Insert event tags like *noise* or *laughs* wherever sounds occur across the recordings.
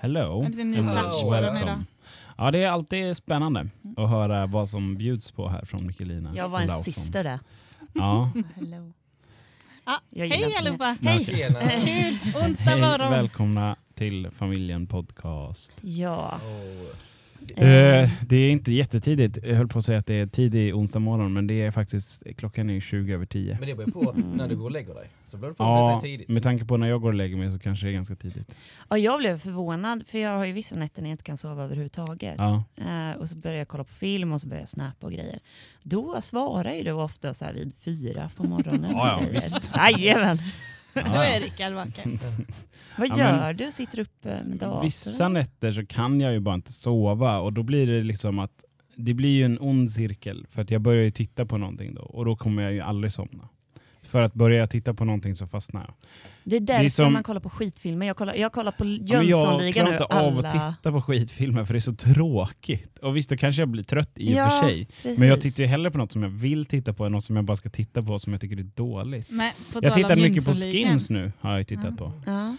Hello. En liten ny and touch på den idag. Ja, det är alltid spännande att höra vad som bjuds på här från Mikkelina. Jag var en Lausson. syster där. Ja. *laughs* Hello. Ah, hej allihopa! Hej! *laughs* Kul! Onsdag Hej, morgon. välkomna till familjen podcast. Ja. Oh. Eh, det är inte jättetidigt. Jag höll på att säga att det är tidig onsdag morgon, men det är faktiskt klockan är 20 över 10. Men det beror på när du går och lägger dig. Så beror det på Ja, det är tidigt. med tanke på när jag går och lägger mig så kanske det är ganska tidigt. ja, jag blev förvånad för jag har ju vissa nätter när jag inte kan sova överhuvudtaget. Ja. Eh, och så börjar jag kolla på film och så börjar jag snappa och grejer. Då svarar ju du ofta så här vid fyra på morgonen. Ja, ja, visst. Jajamän. Då är Rickard vaken. *laughs* Vad Ja, gör men- du? Sitter uppe med datorn? Vissa nätter så kan jag ju bara inte sova och då blir det liksom att det blir ju en ond cirkel för att jag börjar ju titta på någonting då och då kommer jag ju aldrig somna. För att börja titta på någonting så fastnar jag. Det är därför som- man kollar på skitfilmer. Jag kollar, jag kollar på Ja, men jag Jönssonligan klarar nu. inte av att Alla... titta på skitfilmer för det är så tråkigt. Och visst, då kanske jag blir trött i och Ja, för sig. Precis. Men jag tittar ju hellre på något som jag vill titta på än något som jag bara ska titta på som jag tycker är dåligt. Men, Jag tittar mycket på Jönssonligan. Skins nu, har jag tittat Ja. på. Ja.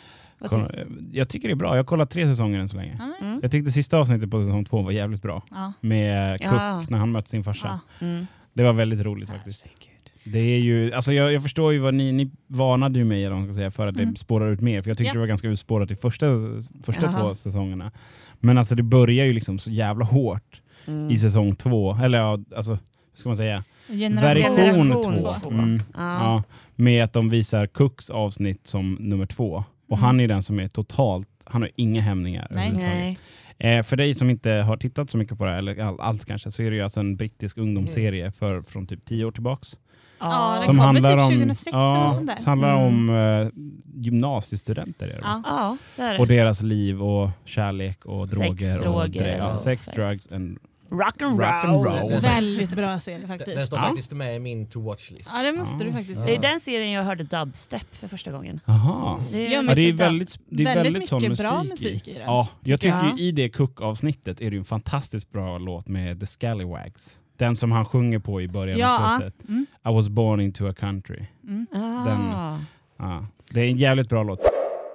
Jag tycker det är bra, jag har kollat tre säsonger än så länge. Mm. Jag tyckte sista avsnittet på säsong två var jävligt bra. Ja. Med Cook Ja. när han mötte sin farsa. Ja. Mm. Det var väldigt roligt faktiskt. Det är ju, alltså jag, jag förstår ju vad ni, ni varnade ju mig ska säga, för att Mm. det spårar ut mer. För jag tyckte Ja. det var ganska utspårat i första, första Jaha. två säsongerna. Men alltså det börjar ju liksom så jävla hårt Mm. i säsong två. Eller ja, alltså, hur ska man säga? Generation, Version Generation två. två. Mm. Ja. Ja, med att de visar Cooks avsnitt som nummer två. Och Mm. han är den som är totalt, han har inga hämningar Nej. överhuvudtaget. Nej. Eh, för dig som inte har tittat så mycket på det här, eller all, alls kanske, så är det ju alltså en brittisk ungdomsserie för, från typ tio år tillbaks. Ja, den som väl handlar typ om, 2006 eller ja, sånt där. som handlar Mm. om eh, gymnasiestudenter. Är det? Ja. Ja, det är det. Och deras liv och kärlek och Sex, droger. och dre- ja, och sex, fest. drugs and Rock and Rock and roll. roll. Den- Väldigt bra serie Den, faktiskt. den står Ja. faktiskt med i min to watch-list. Ja, det måste Ja. du faktiskt Ja. Det är den serien jag hörde dubstep för första gången. Jaha. Det är, Ja, men- Ja, det är väldigt, det är Väldigt väldigt, sån mycket musik, bra i. musik i den, Ja, jag tycker ju i det Cook-avsnittet är det ju en fantastiskt bra låt med The Scallywags. Den som han sjunger på i början Ja, och slutet. mm, I was born into a country. mm. ah. Ja, det är en jävligt bra låt.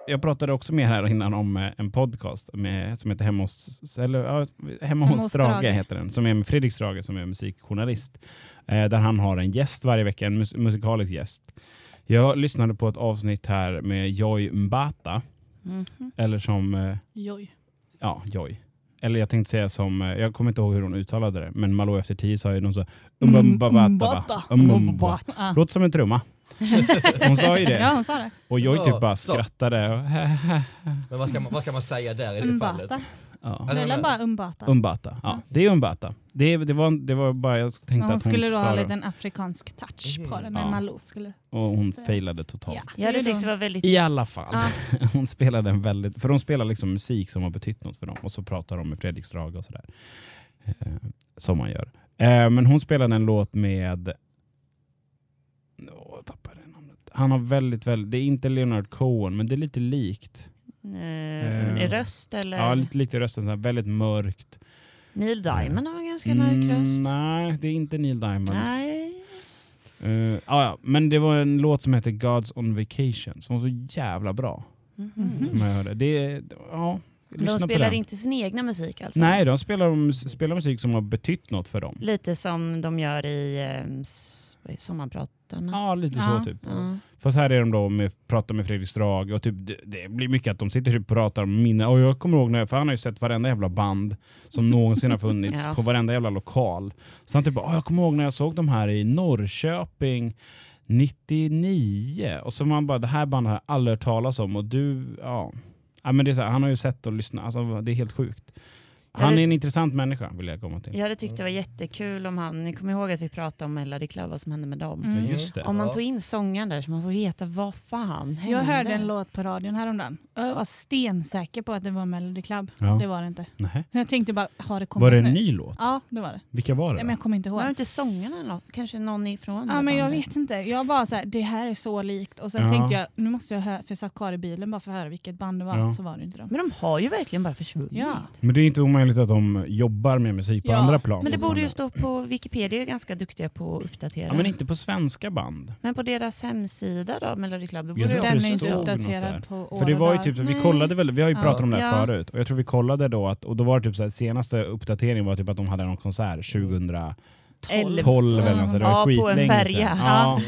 Jag pratade också med här innan om eh, en podcast med, som heter Hemma hos, eller, ja, Hemma hos Strage. heter den, som är med Fredrik Strage som är musikjournalist. Eh, där han har en gäst varje vecka, en mus musikalisk gäst. Jag lyssnade på ett avsnitt här med Joy Mbata, Mhm. eller som, eh, Joj. ja, Joy. Eller jag tänkte säga som, eh, jag kommer inte ihåg hur hon uttalade det, men Malou efter tio sa ju någon så. Umbamba. Ja. Låter som en trumma. *laughs* Hon sa ju det. ja, hon sa det. Och Joy typ bara skrattade. Men vad ska, man, vad ska man säga där i det fallet? Ja. Är väl bara Umbata. Umbata. Ja, det är Umbata. Det, det, var, det var bara, jag tänkte hon att hon skulle då ha lite en afrikansk touch på den när Ja. Malou skulle... Och hon Så. failade totalt. Ja. Jag hade tyckt det var väldigt... I alla fall. Ja. *laughs* Hon spelade en väldigt, för de spelar liksom musik som har betytt något för dem och så pratar de med Fredrik Strage och sådär. Eh, som man gör. Eh, men hon spelade en låt med Åh, jag tappade namnet. Han har väldigt, väldigt, det är inte Leonard Cohen men det är lite likt. Eh, Eh, röst eller? Ja, lite likt i rösten, så här, väldigt mörkt. Neil Diamond har en ganska mörk Mm, röst. nej, det är inte Neil Diamond. Nej. Uh, ah, ja, men det var en låt som heter Gods on Vacation som var så jävla bra. Mhm. Som jag hörde. Det, ja, De spelar inte sin egna musik alltså? Nej, de spelar, spelar musik som har betytt något för dem. Lite som de gör i eh, Sommarpratarna? Ja, lite Ja. så typ. Ja. Fast här är de då med, pratar med Fredrik Strage och typ, det, det blir mycket att de sitter typ och pratar om minne. Och jag kommer ihåg när, för han har ju sett varenda jävla band som *laughs* någonsin har funnits Ja. på varenda jävla lokal. Så han typ bara, "Åh, jag kommer ihåg när jag såg de här i Norrköping 99. Och så man bara, det här bandet har jag aldrig hört talas om och du, ja. ja men det är så här, han har ju sett och lyssnat, alltså det är helt sjukt. Han är en intressant människa vill jag komma till. Jag hade tyckt det var jättekul om han, ni kommer ihåg att vi pratade om Melody Club, vad som hände med dem? Mm. Just det. Om man tog in sångaren där så man får veta vad fan hände. Jag hörde en låt på radion häromdagen Jag var stensäker på att det var Melody Club. Ja. Det var det inte. Nej. Så jag tänkte bara, har det kommit Var det en nu? ny låt? Ja, det var det. Vilka var det? Ja, men jag kommer inte ihåg. Var det inte sångarna eller något? Kanske någon ifrån Ja, men jag vet inte. Jag bara så här, det här är så likt. Och sen Ja. tänkte jag, nu måste jag höra, för jag satt kvar i bilen bara för att höra vilket band det var. Ja. Så var det inte dem. Men de har ju verkligen bara försvunnit. Ja. Men det är inte omöjligt att de jobbar med musik på Ja, andra plan. Men det borde ju stå på Wikipedia, är ganska duktiga på att uppdatera. Ja, men inte på svenska band. Men på deras hemsida då, Melody Club, då Jag borde att Den är inte uppdaterad på år För det var ju typ, vi kollade väl, vi har ju Ja. pratat om det här Ja. förut, och jag tror vi kollade då att, och då var det typ så här, senaste uppdateringen var typ att de hade någon konsert 2012 Eller- eller något så det var Ja, på en färja. Ja.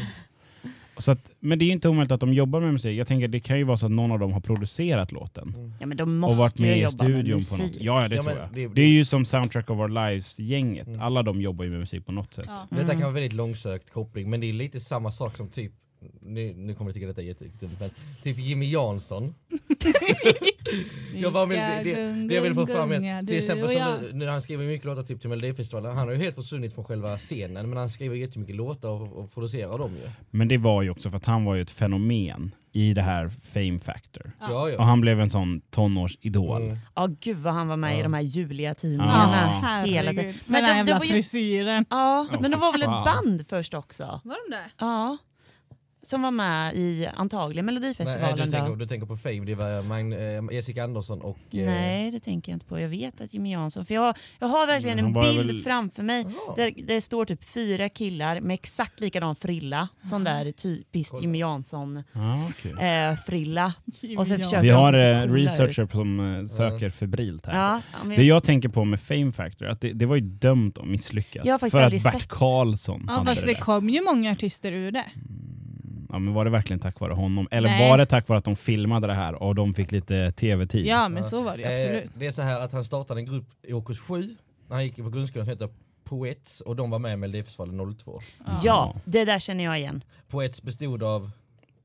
Så att, men det är ju inte omöjligt att de jobbar med musik. Jag tänker det kan ju vara så att någon av dem har producerat låten. Mm. Ja men de Och måste varit ju med i studion på något. Ja, ja det Ja, tror jag. det- Det, är ju som Soundtrack of Our Lives-gänget. Mm. Alla de jobbar ju med musik på något sätt. Ja. Detta Mm. kan vara väldigt långsökt koppling men det är lite samma sak som typ nu, nu kommer jag tycka detta är jättedumt men typ Jimmy Jansson. *laughs* Jag var med, ska det, det, jag vill få fram är till exempel som nu, nu han skriver mycket låtar typ till Melodifestivalen. Han har ju helt försvunnit från själva scenen men han skriver jättemycket låtar och, och producerar dem ju. Men det var ju också för att han var ju ett fenomen i det här Fame Factor. Ja. Och han blev en sån tonårsidol. Mm. Ja gud vad han var med Ja. i de här Julia-tidningarna Ja. hela tiden. Men den de- jävla frisyren. Ja, men det för var väl ett band först också? Var de det? Ja. Som var med i antagligen Melodifestivalen du, tänker, då. du tänker på Fame, det var Magn, Jessica Andersson och... eh, Nej det tänker jag inte på. Jag vet att Jimmy Jansson, för jag, jag har verkligen Men en bild väl- framför mig Jaha. där det står typ fyra killar med exakt likadan frilla som där typiskt Kolla. Jimmy Jansson Ja, okej. eh, frilla. Och så försöker Vi har eh, researcher ut. som eh, söker febrilt här. Ja, ja, men Det jag tänker på med Fame Factor, att det, det var ju dömt att misslyckas. Jag har faktiskt för att Bert sett. Karlsson Ja, hade fast det det kom ju många artister ur det. Ja, men var det verkligen tack vare honom? Eller Nej. var det tack vare att de filmade det här och de fick lite tv-tid? Ja, men Ja. så var det ju Eh, absolut. det är så här att han startade en grupp i årskurs 7 när han gick på grundskolan som heter Poets och de var med i Melodifestivalen 02. ja, det där känner jag igen. Poets bestod av...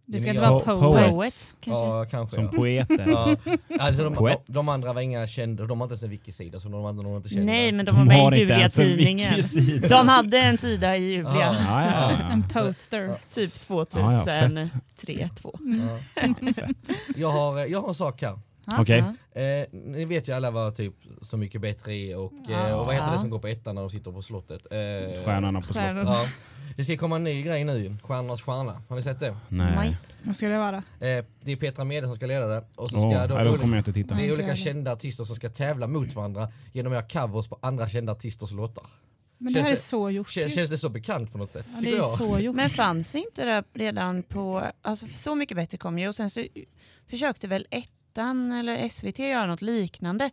Det ska inte vara Po- poet. Poets kanske? Ja, kanske. Som ja. poeter. Ja. Alltså de, Poets. de, de andra var inga kända, de har inte ens en wikisida så de andra de var inte kända. Nej men de, De var med i Julia-tidningen. De hade en sida i Julia. Ja. Ja, ja, ja. En poster. Ja. Typ Ja, ja, 2003, 2. Ja. Jag, har, jag har en sak här. Ja. Okej. Eh, ni vet ju alla vad typ Så mycket bättre är och, eh, och vad heter det som går på ettan när de sitter på slottet? Eh, Stjärnorna på slottet. Stjärnorna. Ja. Det ska komma en ny grej nu, Stjärnornas stjärna. Har ni sett det? Nej. Nej. Vad ska det vara? Eh, det är Petra Mede som ska leda det. Och så Åh, ska då, nej, då olika- kommer jag inte titta. det är olika kända artister som ska tävla mot varandra genom att göra covers på andra kända artisters låtar. Men det Känns här är det- så gjort. Kän, känns det så bekant på något sätt? Ja, det tycker är jag. så gjort. Men fanns inte det redan på, alltså Så mycket bättre kom ju och sen så försökte väl ettan eller SVT göra något liknande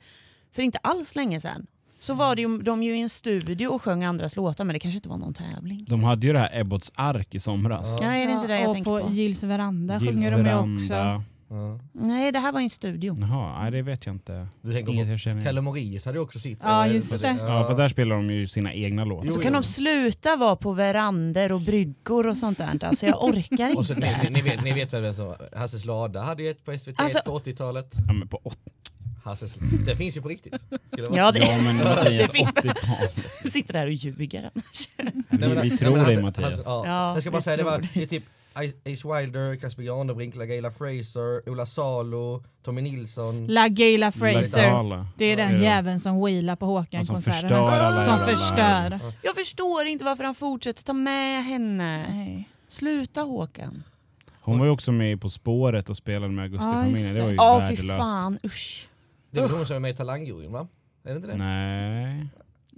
för inte alls länge sedan. Så var det ju, de ju i en studio och sjöng andras låtar men det kanske inte var någon tävling. De hade ju det här Ebbots ark i somras. Ja. Ja, är det inte det jag och tänker på på? Gills veranda Gills sjunger de ju veranda. också. Ja. Nej det här var ju en studio. Jaha, nej det vet jag inte. Du tänker Inget på jag känner Kalle Moraeus hade ju också sitt. Ja, eh, just det. Ja, för där spelar de ju sina egna låtar. Jo, Så kan jo. de sluta vara på verander och bryggor och sånt där. Alltså jag orkar Och så, ni, inte. ni, vet, ni vet vem som Hasses lada hade ju ett på SVT Alltså- på 80-talet. Ja, men på åt- Hasses, det finns ju på riktigt. Skulle det vara? Ja, det, ja men *laughs* Mattias, Det finns- 80-tal. sitter där och ljuger. Nej, Vi, men- vi nej, tror men dig Hasse- Mattias. Hasse- ja. Ja, jag ska bara vi säga det var tror det är typ Ace Wilder, Casper Janebrink, LaGaylia Fraser, Ola Salo, Tommy Nilsson. LaGaylia Fraser. Ladala. Det är den Ja. jäveln som wheelar på Och som förstör alla Som förstör. Jag förstår inte varför han fortsätter ta med henne. Nej. Sluta Håkan. Hon var ju också med På spåret och spelade med Ja, Augustifamiljen. just det var ju fy värdelöst. fan usch. Det är hon som är med i Talangjuryn va? Är det inte det? Nej,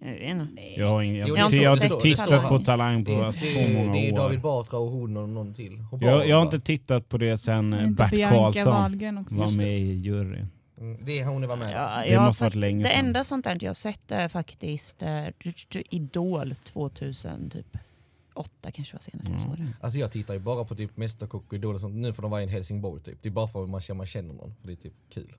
Jag inte. jag har, ingen, jag, jag, jag har inte tittat på Talang. Talang Det på är, så det, är, många det är år. David Batra och hon och någon till. Och Jag, jag har inte tittat på det sen eh, Bert Karlsson också? var med i juryn. Mm, Det är hon var med. Ja, Det jag måste varit länge Det sedan. enda sånt där jag har sett är faktiskt eh, Idol 2000 typ. Åtta kanske var senast jag Ja. såg det. Alltså jag tittar ju bara på typ Mästerkock och Idol och sånt nu får de vara i en Helsingborg typ. Det är bara för att man känner, man känner någon. För det är typ kul.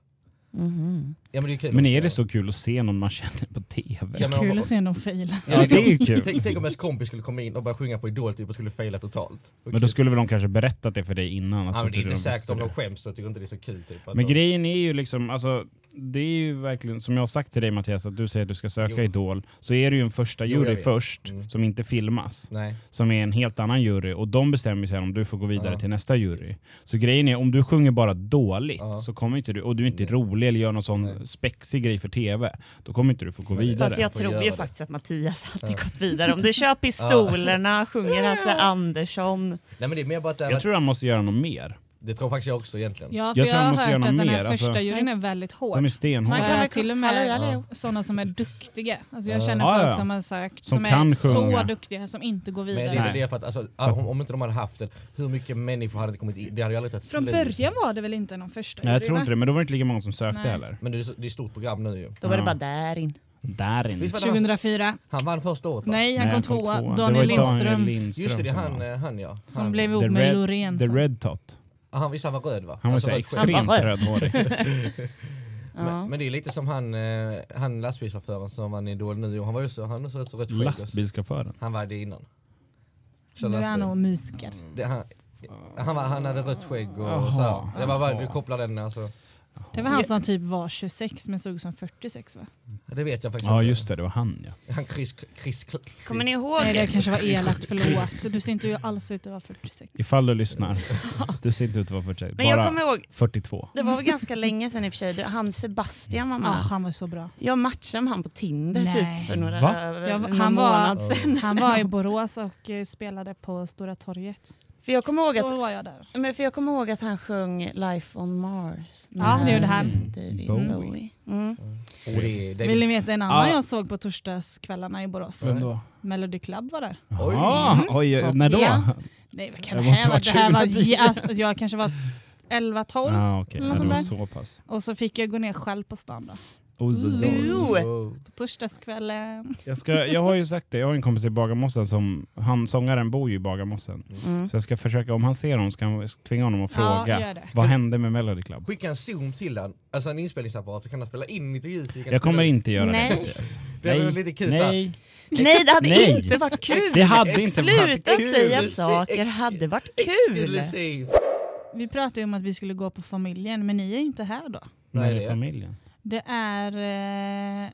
Mhm. Ja men det är kul Men är det så kul att se någon man känner på TV? Ja, men om- Kul att se någon faila. Ja, det är ju kul. Tänk, tänk om ens kompis skulle komma in och börja sjunga på Idol typ och skulle faila totalt. Och Men då kul. skulle väl de kanske berättat det för dig innan? Ja, Alltså, men det är inte de säkert om de skäms så tycker inte det är så kul typ. det. Men de- grejen är ju liksom, alltså, det är ju verkligen, som jag har sagt till dig Mattias, att du säger att du ska söka Jo. Idol, så är det ju en första Jo, jury vet. först, Mm. som inte filmas. Nej. Som är en helt annan jury, och de bestämmer sen om du får gå vidare Ja. till nästa jury. Så grejen är, om du sjunger bara dåligt, Ja. så kommer inte du, och du är inte Nej. rolig eller gör någon sån Nej. spexig grej för TV, då kommer inte du få gå Men- vidare. Fast jag tror ju det. faktiskt att Mattias hade Ja. gått vidare. Om du kör *laughs* pistolerna, sjunger Hasse Andersson. Nej men det är mer bara att det, Jag tror han måste göra något mer. Det tror faktiskt jag också egentligen. Ja, för Jag jag, tror han har måste hört att den här mer, alltså. första juryn är väldigt hård. De är stenhårda. Man kan till och med sådana som är duktiga. Alltså jag Ja. känner Ja, folk ja. som har sökt Som som, är sjunga. så duktiga som inte går Men vidare. det är det för att alltså, om, om inte de hade haft den, hur mycket människor hade det kommit in? Det hade ju aldrig tagit Från början var det väl inte någon första Nej, jag tror inte det, men då var det inte lika många som sökte Nej. heller. Men det är, så- det är ett stort program nu ju. Då var det Ja. bara där in. Där inne. Han, 2004. han vann första året va? Nej, han Nej, kom tvåa. Det Daniel var Lindström. Lindström Just det, det är som han, eh, han ja. Som Han, blev ihop med Red- Loreen. The. Red Tot. Ah, han, visst han var röd va? Han var Alltså, så röd extremt var rödhårig. *laughs* Men, men det är lite som han, eh, han lastbilschauffören som vann Idol nu. Han var ju så, han har så rätt så rött skägg. Lastbilschauffören. Han var det innan. Så Nu är han nog musiker. det, han, han, var, han hade rött skägg och Jaha. så här. Det var bara, du kopplar den alltså. Det var han som typ var 26 men såg ut som 46 va? Det vet jag faktiskt Ja inte. just det, det var han ja. Han Chris, Chris, Chris. Kommer ni ihåg? Nej det kanske var elakt, förlåt. Du ser inte ju alls ut att vara 46. Ifall du lyssnar. *laughs* Du ser inte ut att vara 46. Men jag Bara kommer ihåg, 42. det var väl ganska länge sedan i och för sig, han Sebastian var Ah, med. han var så bra. Jag matchade med han på Tinder Nej. typ för några, Va? Jag, han, var, månad sedan. han var i Borås och eh, spelade på Stora torget. För jag kommer ihåg att Då var jag där. Men för jag kommer ihåg att han sjöng Life on Mars. Ja, det gjorde han. David Bowie. Bowie. Mm. Och det, det, Vill ni veta en annan Ja. jag såg på torsdagskvällarna i Borås? Vem då? Melody Club var där. Oj. Jaha, oj, när då? Ja. Nej vad kan Det här vara? Det här var 2010. ja, *laughs* alltså, jag kanske var 11-12 Ja, okej. Något Ja, så pass. och så fick jag gå ner själv på stan då. Oj, oj, oj. Jo. Oh. På torsdagskvällen. Jag, ska, jag har ju sagt det, jag har en kompis i Bagarmossen som, han sångaren bor ju i Bagarmossen. Mm. Så jag ska försöka, om han ser honom ska jag tvinga honom att Ja, fråga. gör det. vad hände med Melody Club? Skicka en zoom till den, alltså en inspelningsapparat så kan han spela in lite ljud. så vi kan Jag kommer spela- inte göra Nej. det Mattias. Det väl lite kul så här. Nej. Nej, det hade Nej. inte varit kul! Det hade inte varit Sluta kul. säga saker hade varit kul! Vi pratade ju om att vi skulle gå på familjen men ni är ju inte här då. Nej, är det det är- familjen? Det är eh,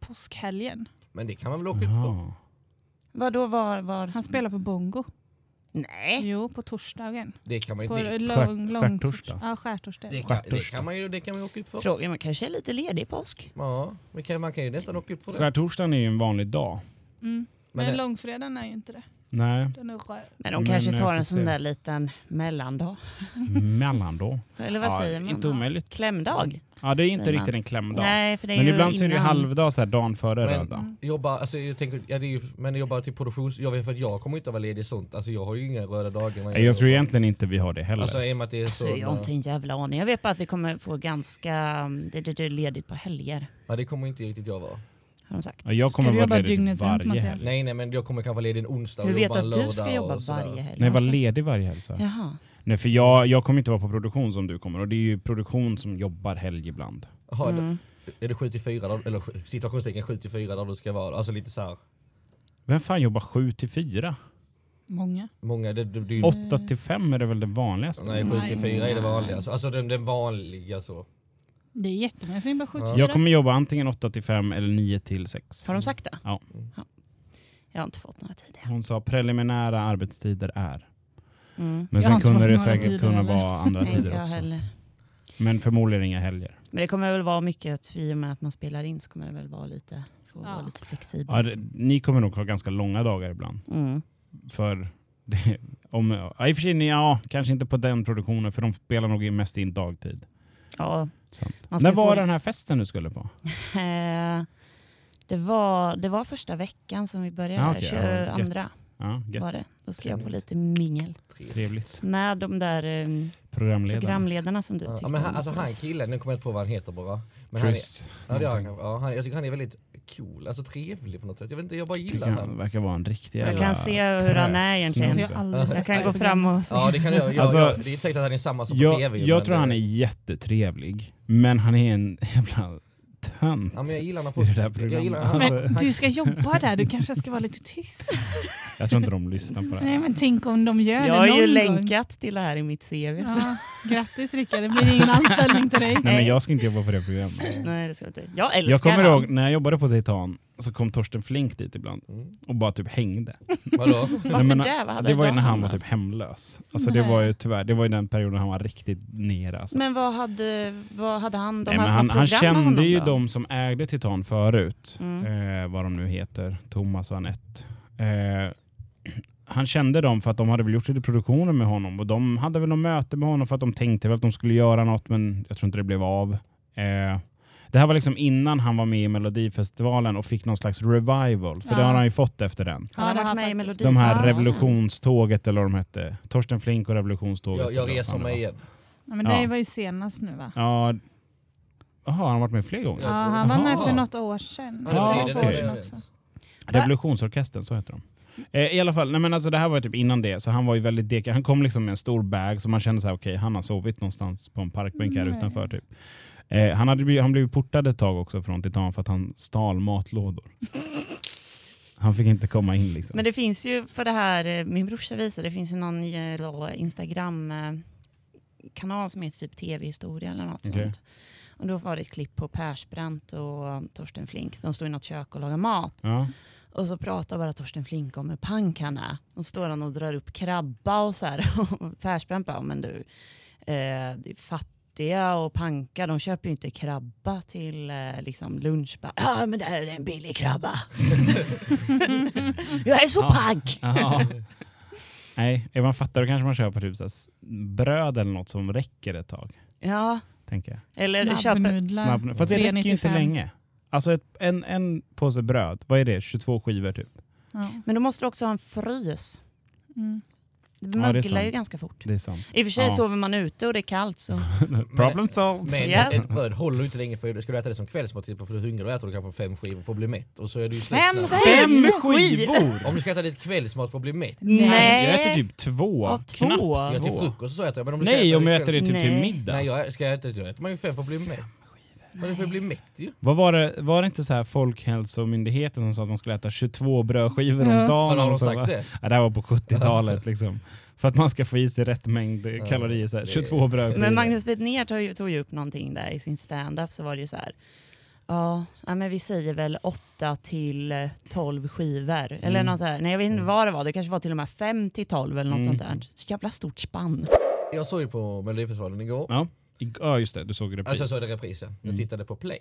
påskhelgen. Men det kan man väl åka upp för? Jaha. Vadå var, var... Han spelar på bongo. Nej! Jo, på torsdagen. Det kan man ju På det, lång, Skär- lång skärtorsdag. Ja, skärtorsdag. det, kan, det, kan man ju, det kan man ju åka upp för. Frågan man kanske är lite ledig påsk? Ja, man kan, man kan ju nästan åka upp för det. Skärtorsdagen är ju en vanlig dag. Mm. Men Men, det- långfredagen är ju inte det. Nej, Den är skär. Nej, de Men kanske jag tar en sån se. där liten mellandag. mellan då. Eller vad ja, säger man? Inte omöjligt. Klämdag? Ja, det är inte riktigt en klämdag. Nej, för det är Men ju ibland så är det ju innan. halvdag så här dagen före Men- röda. Jobba, alltså jag tänker, ja, det är ju, men jag jobbar till produktions... Jag vet för att jag kommer inte att vara ledig sånt. Alltså jag har ju inga röda dagar. Nej, Jag tror egentligen inte vi har det heller. Alltså i och det är Alltså, så... jag har inte en jävla aning. Jag vet bara att vi kommer få ganska det, det, det är ledigt på helger. Ja det kommer inte riktigt jag vara. Har de sagt. Ja, jag Ska kommer du vara jobba ledig dygnet runt, varje Mattias? helg. Nej nej men jag kommer kanske vara ledig en onsdag och Hur vet jobba du en att lördag du ska jobba varje helg? Nej, var Alltså? ledig varje helg. Så. Jaha. Nej, för jag, jag kommer inte vara på produktion som du kommer och det är ju produktion som jobbar helg ibland. Jaha, Mm. Är det 74 dagar, eller sj- situationstecken 74 dagar du ska vara? Alltså lite så här. Vem fan jobbar 7 till 4? Många. många, det, det, det, 8 till 5 är det väl det vanligaste? Nej 7 till 4 är det Nej. vanliga. Alltså, alltså den, den vanliga så. Det är jättemånga som jobbar 74. Jag kommer jobba antingen 8 till 5 eller 9 till 6. Har de sagt det? Ja. Jag har inte fått några tidigare. Hon sa preliminära arbetstider är. Mm. Men Jag sen kunde det säkert tider kunna heller. vara andra tider också. heller. Men förmodligen inga helger. Men det kommer väl vara mycket, att i och med att man spelar in så kommer det väl vara lite, Ja. vara lite flexibel. Ja, det, ni kommer nog ha ganska långa dagar ibland. Mm. För det, om, ja, i och för sig, ja, kanske inte på den produktionen för de spelar nog mest in dagtid. Ja, När var få- den här festen du skulle på? *laughs* Det, var, det var första veckan som vi började, Ja, okej, ja, 22 Ja, var det. Då ska jag på lite mingel Trevligt. med de där eh, Programledare. programledarna som du Ja, tyckte men han, om, alltså han killen, nu kommer jag inte på vad han heter bara. Men han är, Chris. ja, det är, han, ja, han, jag tycker han är väldigt cool, alltså trevlig på något sätt. Jag vet inte, jag bara gillar han honom. verkar vara en riktig Jag kan se hur han är egentligen. Jag Jag kan gå fram och Ja det kan jag, jag, Alltså, jag det är inte säkert att han är samma som på Jag, tv. jag tror han är jättetrevlig, men han är en *laughs* jävla tönt Ja, men jag gillar när i folk... det där jag programmet. gillar- Alltså, Men du ska jobba där, du kanske ska vara lite tyst. *laughs* jag tror inte de lyssnar på det Nej här. men tänk om de gör Jag det har någon ju gång. länkat till det här i mitt CV. så- Ja, grattis Rickard, det blir ingen anställning till dig. Nej men jag ska inte jobba på det programmet. Nej, det ska jag inte. Jag älskar Jag kommer ihåg när jag jobbade på Titan så kom Torsten Flink dit ibland Mm. och bara typ hängde. Vadå? Nej, men, det? Vad det var ju när han var typ hemlös. Alltså det Nej. var ju tyvärr, det var ju den perioden han var riktigt nere. Alltså. Men vad hade, vad hade han? De Nej, men hade han, han kände ju då? De som ägde Titan förut, Mm. eh, vad de nu heter, Thomas och Anette. Eh, han kände dem för att de hade väl gjort lite produktioner med honom och de hade väl något möte med honom för att de tänkte väl att de skulle göra något men jag tror inte det blev av. Eh, det här var liksom innan han var med i Melodifestivalen och fick någon slags revival, för det Ja. har han ju fått efter den. Han har Ja, det varit med i. De här Ja. revolutionståget eller vad de hette. Torsten Flink och revolutionståget. Jag, jag reser det mig igen. Ja, men det Ja. var ju senast nu va? Ja. Jaha, han har varit med fler gånger? Ja, han var med för något år sedan. Ja, sedan det. också. Revolutionsorkestern, så heter de. Eh, I alla fall, nej men alltså det här var typ innan det, så han var ju väldigt dekad. Han kom liksom med en stor bag, så man kände så här, okej, han har sovit någonstans på en parkbänk här Nej. utanför typ. Eh, han, hade blivit, han blev portad ett tag också från Titan för att han stal matlådor. *laughs* Han fick inte komma in liksom. Men det finns ju på det här, eh, min brorsa visade, det finns ju någon eh, Instagram-kanal som heter typ TV-historia eller något Okej. sånt. Och då var det ett klipp på Persbrandt och Torsten Flink. De står i något kök och lagar mat. Ja. Och så pratar bara Torsten Flink om hur pank han är. Och står han och drar upp krabba och så här. *laughs* Och Persbrandt bara, men du, eh, det är fattiga och panka, de köper ju inte krabba till eh, liksom lunch. Ja, men det här är en billig krabba. *laughs* Jag är så Ja. pank! Ja. Nej, man fattar då kanske man köper typ bröd eller något som räcker ett tag. Ja, Tänker jag. eller köper... Snabbnudlar. Snabb, för det räcker ju inte 3,95. länge. Alltså ett, en, en påse bröd, vad är det? 22 skivor typ? Ja. Men då måste du också ha en frys. Mm. Det det är möglar ju sant. ganska fort. Det är sant. I och för sig Ja. sover man ute och det är kallt så... *laughs* Problem solved. Men Ja. ett bröd håller ju inte länge för ska du äta det som kvällsmat typ, för du är hungrig då äter du kanske fem skivor för att bli mätt och så är du ju Fem. Fem skivor! Om du ska äta ditt kvällsmat för att bli mätt. Nej. Jag äter typ två. Ja, två. Knappt Ja, till två. frukost så äter jag men om du ska Nej, äta om jag det äter det typ till middag. Nej, jag ska äta det, då äter man ju fem för att bli mätt. Men det får bli mätt ju. Vad var det, var det inte så här Folkhälsomyndigheten som sa att man skulle äta 22 brödskivor Ja. om dagen? Har de och så, sagt va? det? Ja, det här var på 70-talet liksom. För att man ska få i sig rätt mängd kalorier. Så här. det- 22 brödskivor. Men Magnus Betnér tog, tog ju upp någonting där i sin stand-up så var det ju så här. Ja, men vi säger väl 8 till eh, 12 skivor. Eller Mm. något så här. Nej, jag vet inte vad det var. Det kanske var till och med 5 till 12 eller något Mm. sånt där. Så jävla stort spann. Jag såg ju på Melodifestivalen igår. Ja. Ja just det, du såg repris. Alltså jag såg det reprisen. Jag Mm. tittade på play.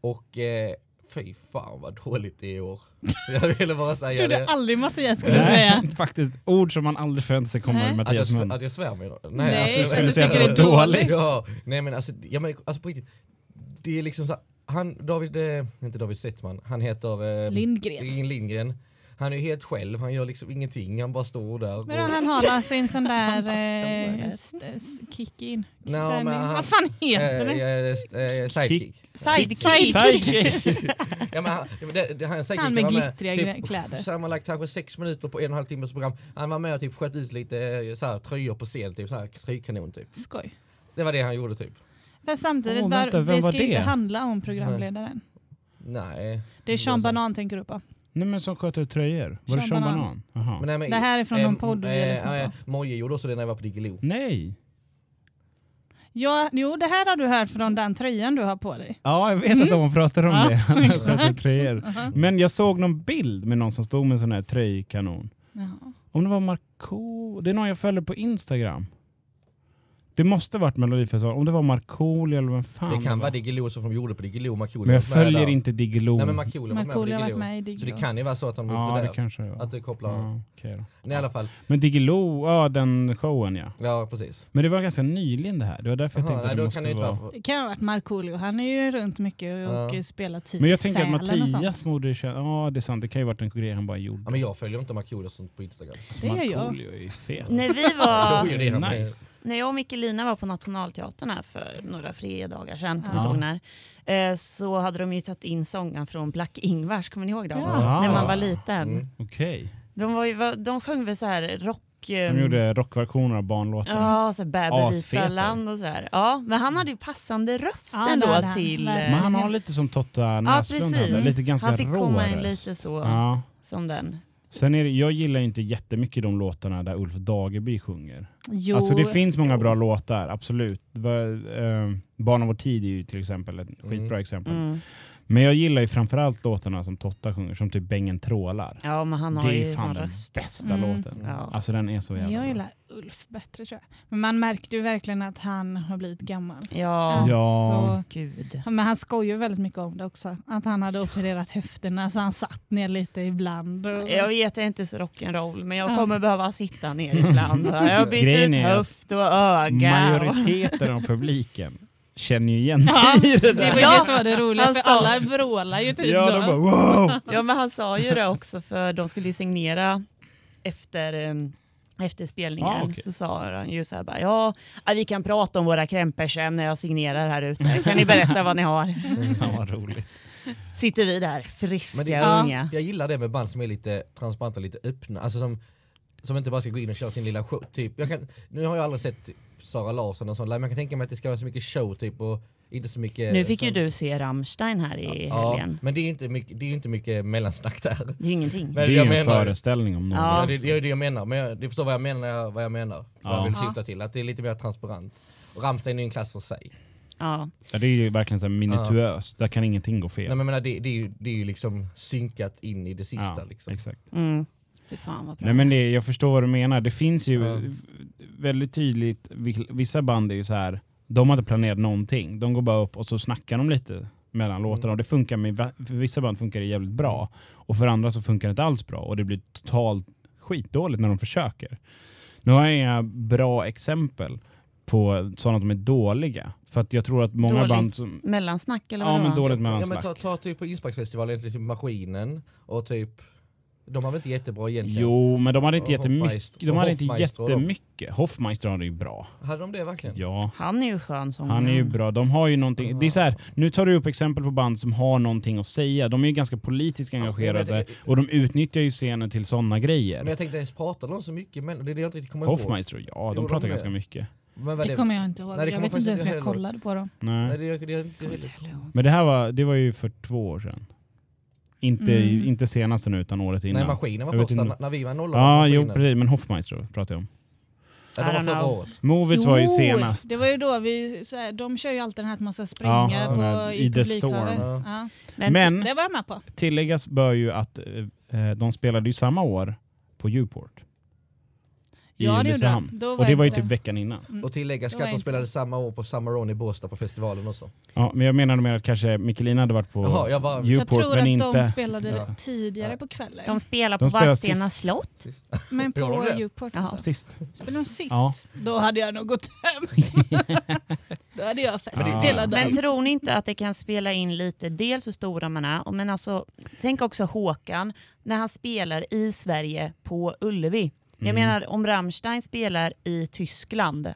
Och eh, fy fan vad dåligt det är i år. *laughs* Jag ville bara säga Trodde det. aldrig Mattias skulle säga. Nej, *laughs* faktiskt. Ord som man aldrig förväntar sig komma Nej. ur Att Mattias jag, mun. att jag svär mig då. Nej, att jag- för att du tycker det är det är dåligt. dåligt. Ja, nej men alltså, ja, men, alltså på riktigt. Det är liksom så han, David, eh, inte David Settman, han heter eh, Lindgren. Lindgren. Han är ju helt själv, han gör liksom ingenting, han bara står där. Men då, och- han har alltså en sån *laughs* där eh, kick-in. Han- Vad fan heter det? Eh, eh, eh, sidekick. Sidekick! Sidekick! Ja, men han, det, det, han, sidekick Han med var glittriga typ, kläder. Sammanlagt kanske sex minuter på en och en halv timmes program. Han var med och typ sköt ut lite så här, tröjor på scen, typ så här tröjkanon typ. Skoj. Det var det han gjorde typ. Men samtidigt, bör, vänta, vem det var ska ju inte det? handla om programledaren. Nej. Det är Sean Det. Banan tänker du på. Nej men som sköt ut tröjor. Var det Sean Sean Banan. Banan? Men nej, men, Det här är från eh, någon podd eh, lyssnat eh. Moje gjorde också det när jag var på Diggiloo. Nej! Ja, jo, det här har du hört från den tröjan du har på dig. Ja, jag vet att de pratar om Ja, det. *laughs* Han har tröjor. *laughs* Uh-huh. Men jag såg någon bild med någon som stod med en sån här tröjkanon. Jaha. Om det var Marco... Det är någon jag följer på Instagram. Det måste varit Melodifestivalen. Om det var Markoolio eller vem fan Det kan var. vara Diggiloo som de gjorde på Diggiloo. Markoolio Men jag med följer inte Diggiloo. Nej men Markoolio med har varit Diggiloo. med i Så det Diggiloo. kan ju vara så att de Ja, det där. kanske det var. Att det kopplar. Ja, okej då. Men i alla fall. Men Diggiloo, ja den showen ja. Ja precis. Men det var ganska nyligen det här. Det var därför jag Jaha, tänkte nej, att det då måste kan det vara... Det kan ha varit Markoolio. Han är ju runt mycket och Ja. spelar typ Men jag tänker att Mattias mode känns... Ja det är sant, det kan ju varit en grej han bara gjorde. Ja, men jag följer inte Markoolio på Instagram. Alltså, det gör jag. Markoolio är ju fet. När vi var... *laughs* Det med. nice. När jag och Mikkelina var på Nationalteatern här för några fredagar sedan, Ja. ihåg när, eh, så hade de ju tagit in sången från Black Ingvars, kommer ni ihåg dem? Ja. När man var liten. Mm. Okej. De, var ju, va- de sjöng väl så här rock Och, De gjorde rockversioner av barnlåten. Ja, så Asfeta. land och sådär. Ja, men han hade ju passande röst Ja, ändå han, till... verkligen. Men han har lite som Totta Näslund precis. hade, lite ganska han fick rå komma in röst. lite så Ja. som den. Sen är det, jag gillar inte jättemycket de låtarna där Ulf Dageby sjunger. Jo, Alltså det finns många bra låtar, absolut. Var, eh, Barn av vår tid är ju till exempel ett skitbra exempel. Mm. Men jag gillar ju framförallt låtarna som Totta sjunger, som typ Bängen trålar. Ja, men han har det ju är fan sån den röst. bästa Mm. låten. Ja. Alltså den är så jävla jag bra. gillar Ulf bättre tror jag. Men man märkte ju verkligen att han har blivit gammal. Ja, Ja. gud. Men han skojar väldigt mycket om det också. Att han hade opererat höfterna så han satt ner lite ibland. Och... Jag vet jag är inte så rock'n'roll men jag Ja. kommer behöva sitta ner ibland. Jag har bytt ut höft och öga. och- Majoriteten av publiken känner ju igen Ja, sig i det det där. var ju Ja, det som var det roliga, han för sa- alla vrålar ju typ Ja, då. de bara wow! Ja men han sa ju det också för de skulle ju signera efter, em, efter spelningen. Ah, okej. Så sa han ju så här bara, ja ja, vi kan prata om våra krämpor sen när jag signerar här ute. Kan ni berätta vad ni har? *laughs* Fan vad roligt. Sitter vi där friska Men det- och Ja. unga. Jag gillar det med band som är lite transparenta och lite öppna. Alltså som, som inte bara ska gå in och köra sin lilla show. Typ, jag kan, nu har jag aldrig sett typ Sara Larsson och sånt, jag kan tänka mig att det ska vara så mycket show typ och inte så mycket... Nu fick ju sån- du se Rammstein här i Ja, helgen. men det är ju inte mycket, det är ju inte mycket mellansnack där. Det är ju ingenting. Men Det är jag ju en menar- föreställning om något. Ja. Ja. Det, det är det jag menar, men jag, du förstår vad jag menar, vad jag menar. Vad Ja. jag vill Ja. syfta till, att det är lite mer transparent. Och Rammstein är ju en klass för sig. Ja. Ja, det är ju verkligen så minituöst, där kan ingenting gå fel. Nej, men menar, det, det, är ju, det är ju liksom synkat in i det sista. ja, liksom. exakt. Mm. Fy fan vad bra. Nej men det, jag förstår vad du menar. Det finns ju Ja. väldigt tydligt, vissa band är ju så här. de har inte planerat någonting. De går bara upp och så snackar de lite mellan låtarna. Och det funkar med, för vissa band funkar det jävligt bra. Och för andra så funkar det inte alls bra. Och det blir totalt skitdåligt när de försöker. Nu har jag inga bra exempel på sådana som är dåliga. För att jag tror att många Dåligt band som... Mellansnack eller Ja vadå? men dåligt Ja, men mellansnack. ta, ta typ på Insparksfestivalen, typ Maskinen och typ De har väl inte jättebra egentligen? Jo, men de hade inte jättemycket. De hade inte de. jättemycket. Hoffmeister hade ju bra. Hade de det verkligen? Ja. Han är ju skön sångare. Han är ju bra. De har ju någonting. Det är så här, nu tar du upp exempel på band som har någonting att säga. De är ju ganska politiskt engagerade men och de utnyttjar ju scenen till sådana Men grejer. jag tänkte, pratar de så mycket? Men det är det jag inte riktigt kommer ihåg. Hoffmeister, ja, Jo, de de pratar är. ganska mycket. Men vad Det kommer jag inte ihåg. Nej, det jag vet inte ens om jag kollade på dem. Nej, Nej. det, det, det, det, det, Men det här var, det var ju för två år sedan. Inte, Mm. inte senaste nu, utan året innan. Nej, maskinen var Jag första, inte. när vi var nolla. Ja, jo precis. Men Hoffmeister pratar jag om. Ja, det var förra året. Movits var ju senast. det var ju då vi, så här, de kör ju alltid den här att man ska Ja, springa här på, i i The. Storm. Ja. Men, Men Det var jag med på. tilläggas bör ju att eh, de spelade ju samma år på Uport. I Ja, det gjorde Ulricehamn. de. Då var Och det var ju typ veckan innan. Mm. Och tillägga ska var att de spelade samma år på Summer On i Båstad på festivalen också. Ja, men jag menade mer att kanske Mikkelina hade varit på Jaha, jag bara- Uport, Jag tror men att inte... de spelade Ja. tidigare Ja. på kvällen. de spelar på Vadstena sist. slott. *laughs* men *laughs* på Gjorde Jaha. alltså. Sist. Spelade de sist? Ja. Då hade jag nog gått hem. *laughs* Då hade jag fest Men det- hela Men dagen. tror ni inte att det kan spela in lite, dels hur stora man är, och men alltså, tänk också Håkan, när han spelar i Sverige på Ullevi. Jag Mm. menar om Rammstein spelar i Tyskland,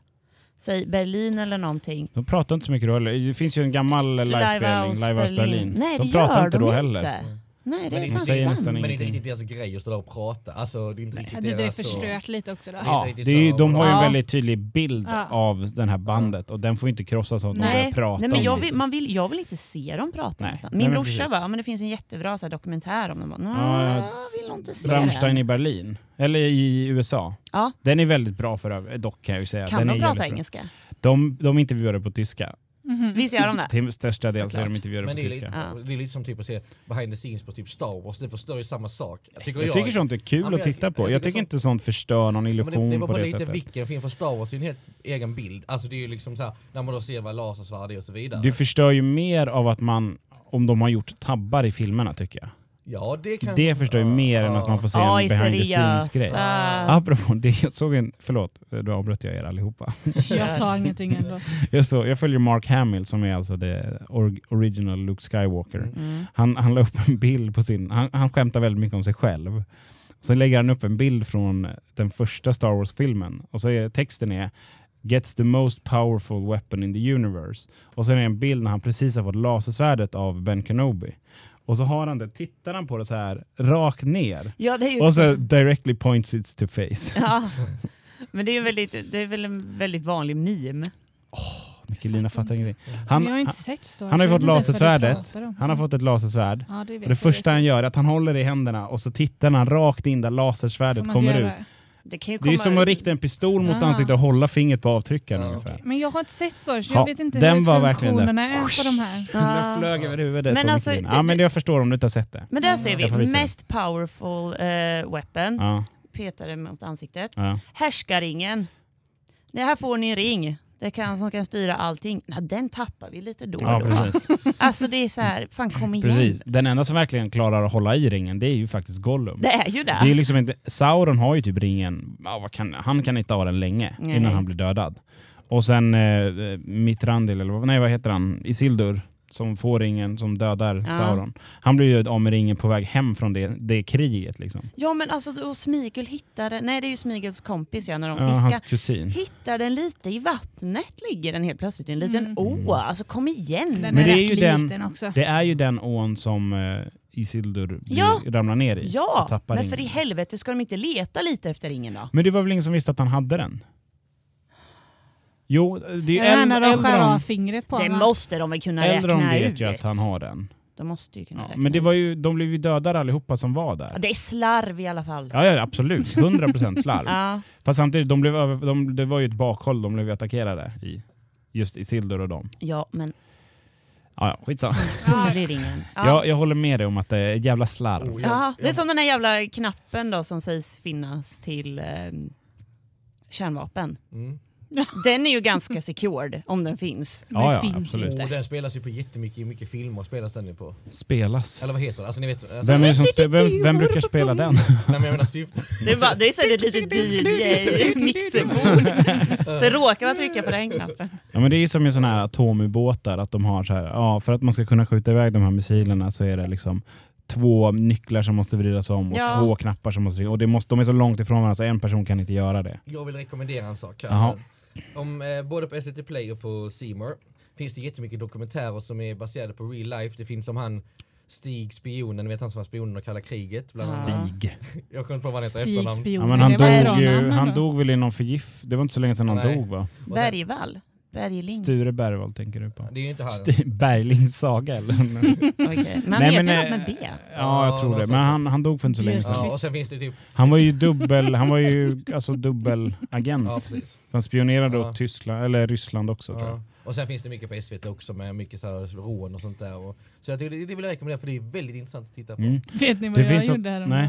säg Berlin eller någonting. De pratar inte så mycket då heller. Det finns ju en gammal livespelning, Livehouse Livehouse Berlin. Nej, de pratar inte de då inte. Nej, det Men är det fan säger sant. nästan Men det är inte ingenting. riktigt deras grej att stå där och prata. Alltså, det är inte riktigt Hade det deras... förstört lite också då? Ja, riktigt det är, ju- så- de har ju en Ja. väldigt tydlig bild Ja. av det här bandet och den får inte krossas av att de Nej, börjar prata nej men om jag det. vill, man vill, jag vill inte se dem prata Nej, nästan. nej, Min men brorsa precis. bara, "Ja, men det finns en jättebra så här, dokumentär om dem. Jag bara, Ja, "Nej, jag vill nog inte se Rammstein den. i Berlin, eller i USA. Ja. Den är väldigt bra för övrigt, dock kan jag ju säga. Kan den de är prata jävligt bra. engelska? De, de intervjuade på tyska. Mhm. Visst gör de det? Till största del så är de intervjuade Men på det tyska. lite, Ja. det är lite som typ att se behind the scenes på typ Star Wars, det förstör ju samma sak. Jag tycker, Jag tycker sånt är kul Ja, att jag- titta på. jag Jag tycker tycker sånt- inte sånt förstör någon illusion det, det på beror det lite sättet. vilken film, för Star Wars är en helt egen bild. Alltså det är ju liksom så här, när man då ser vad lasersvärd är och så vidare. Du förstör ju mer av att man, om de har gjort tabbar i filmerna tycker jag. Ja, det kan... Det förstör ju mer än att man får se en i behind the scenes grej. seriösa... Apropå det, jag såg en, förlåt, då avbröt jag er allihopa. Jag sa ingenting ändå. *laughs* Jag, såg, jag följer Mark Hamill som är alltså det or, original Luke Skywalker. Mm. Mm. Han, han la upp en bild på sin, han, han skämtar väldigt mycket om sig själv. Så lägger han upp en bild från den första Star Wars-filmen och så är texten är Gets the most powerful weapon in the universe. Och sen är det en bild när han precis har fått lasersvärdet av Ben Kenobi. Och så har han det, tittar han på det så här rakt ner. Ja, det är ju Och så directly points it to face. Ja. *laughs* Men det är, ju väldigt, det är väl en väldigt vanlig meme. Mikkelina fattar ingenting. Han, jag har inte han, han har ju fått lasersvärdet. han har fått ett lasersvärd. Ja, det, det första han gör är att han håller det i händerna och så tittar han rakt in där lasersvärdet kommer ut. Det, kan ju Det är komma- som att rikta en pistol mot Aha. ansiktet och hålla fingret på avtryckaren Ja, ungefär. okej. Men jag har inte sett Wars, Ja, jag vet inte den hur var funktionerna är på de här. Ja. *laughs* Den flög över huvudet Men på alltså, det- Ja men jag förstår om du inte har sett det. Men där ser vi, mest powerful eh, weapon, Ja, petare mot ansiktet. ja. Härskaringen. Det här får ni en ring. Det kan, som kan styra allting. Nej, den tappar vi lite då ja då. precis. *laughs* Alltså det är så här, fan kom igen. precis. Den enda som verkligen klarar att hålla i ringen det är ju faktiskt Gollum. Det är ju det. Det är liksom inte, Sauron har ju typ ringen, kan, han kan inte ha den länge Nej. innan han blir dödad. Och sen eh, Mithrandil, eller vad, nej, vad heter han? Isildur, som får ringen, som dödar Ja. Sauron. Han blir ju av med ringen på väg hem från det, det kriget. Liksom. Ja men alltså då Smigel hittade, nej det är ju Smigels kompis ja när de Ja, fiskar. hans kusin. Hittar den lite i vattnet ligger den helt plötsligt i en liten Mm. å. Alltså kom igen. Den Men är det är ju den- också. Det är ju den ån som eh, Isildur Ja. ramlar ner i. Ja, och men ringen. för i helvete ska de inte leta lite efter ringen då? Men det var väl ingen som visste att han hade den? Jo, det är äldre, när de skär av de, fingret på Det honom. måste de väl kunna äldre de räkna vet ut. ju att han har den. De måste ju kunna Ja, räkna men det var ju, de blev ju dödade allihopa som var Ja, där. det är slarv i alla fall. Ja, ja absolut. 100% slarv. *laughs* Ja. Fast samtidigt, de blev över, de, det var ju ett bakhåll de blev attackerade i. Just Isildur och dem. Ja, men Ja, ja, skitsamma. i ringen. Ja. Jag, jag håller med dig om att det är ett jävla slarv. Oh, Ja, det är jag- som den här jävla knappen då som sägs finnas till eh, kärnvapen. Mm. *laughs* Den är ju ganska secured om den finns. Ja, ja, finns absolut. inte. Och den spelas ju på jättemycket i mycket filmer spelas den ju på. Spelas. Eller vad heter det? Alltså ni vet... Alltså, Vem, är som spe, vem, *laughs* vem brukar spela den? Nej men jag menar syftet. Det är, bara, det är så ett litet DJ-mixerbord. *laughs* Så råkar man trycka på den knappen. Ja, men det är ju som med sådana här atomubåtar, att de har så här, ja, för att man ska kunna skjuta iväg de här missilerna så är det liksom två nycklar som måste vridas om och Ja. två knappar som måste och det måste, de är så långt ifrån varandra så en person kan inte göra det. Jag vill rekommendera en sak här. Jaha. Om, eh, både på SVT Play och på Seymour finns det jättemycket dokumentärer som är baserade på real life. Det finns som han Stig spionen, ni vet han som var spionen och kalla kriget. Bland annat. Stig. *laughs* Jag kommer inte på vad han heter efternamn. Ja, men han dog, ju, han dog väl i någon förgift... Det var inte så länge sedan han Nej. dog va? Bergvall? Bergling? Sture Bergvall tänker du på? Det är ju inte han. Sti- Berglings saga eller? *laughs* Okej. Men han Nej, heter men, ju något eh, med B. Ja, jag Ja, tror det. Men han, han dog för inte så länge Ja, sedan. Ja, och sen finns det typ, Han var ju dubbel, han var ju alltså dubbelagent. ja precis. Han spionerade Ja. åt Tyskland, eller Ryssland också tror jag. Ja. Och sen finns det mycket på SVT också med mycket så här rån och sånt där. Och, så jag tycker det, det vill jag rekommendera för det är väldigt intressant att titta på. Mm. Vet ni vad Det jag så- gjorde här nej.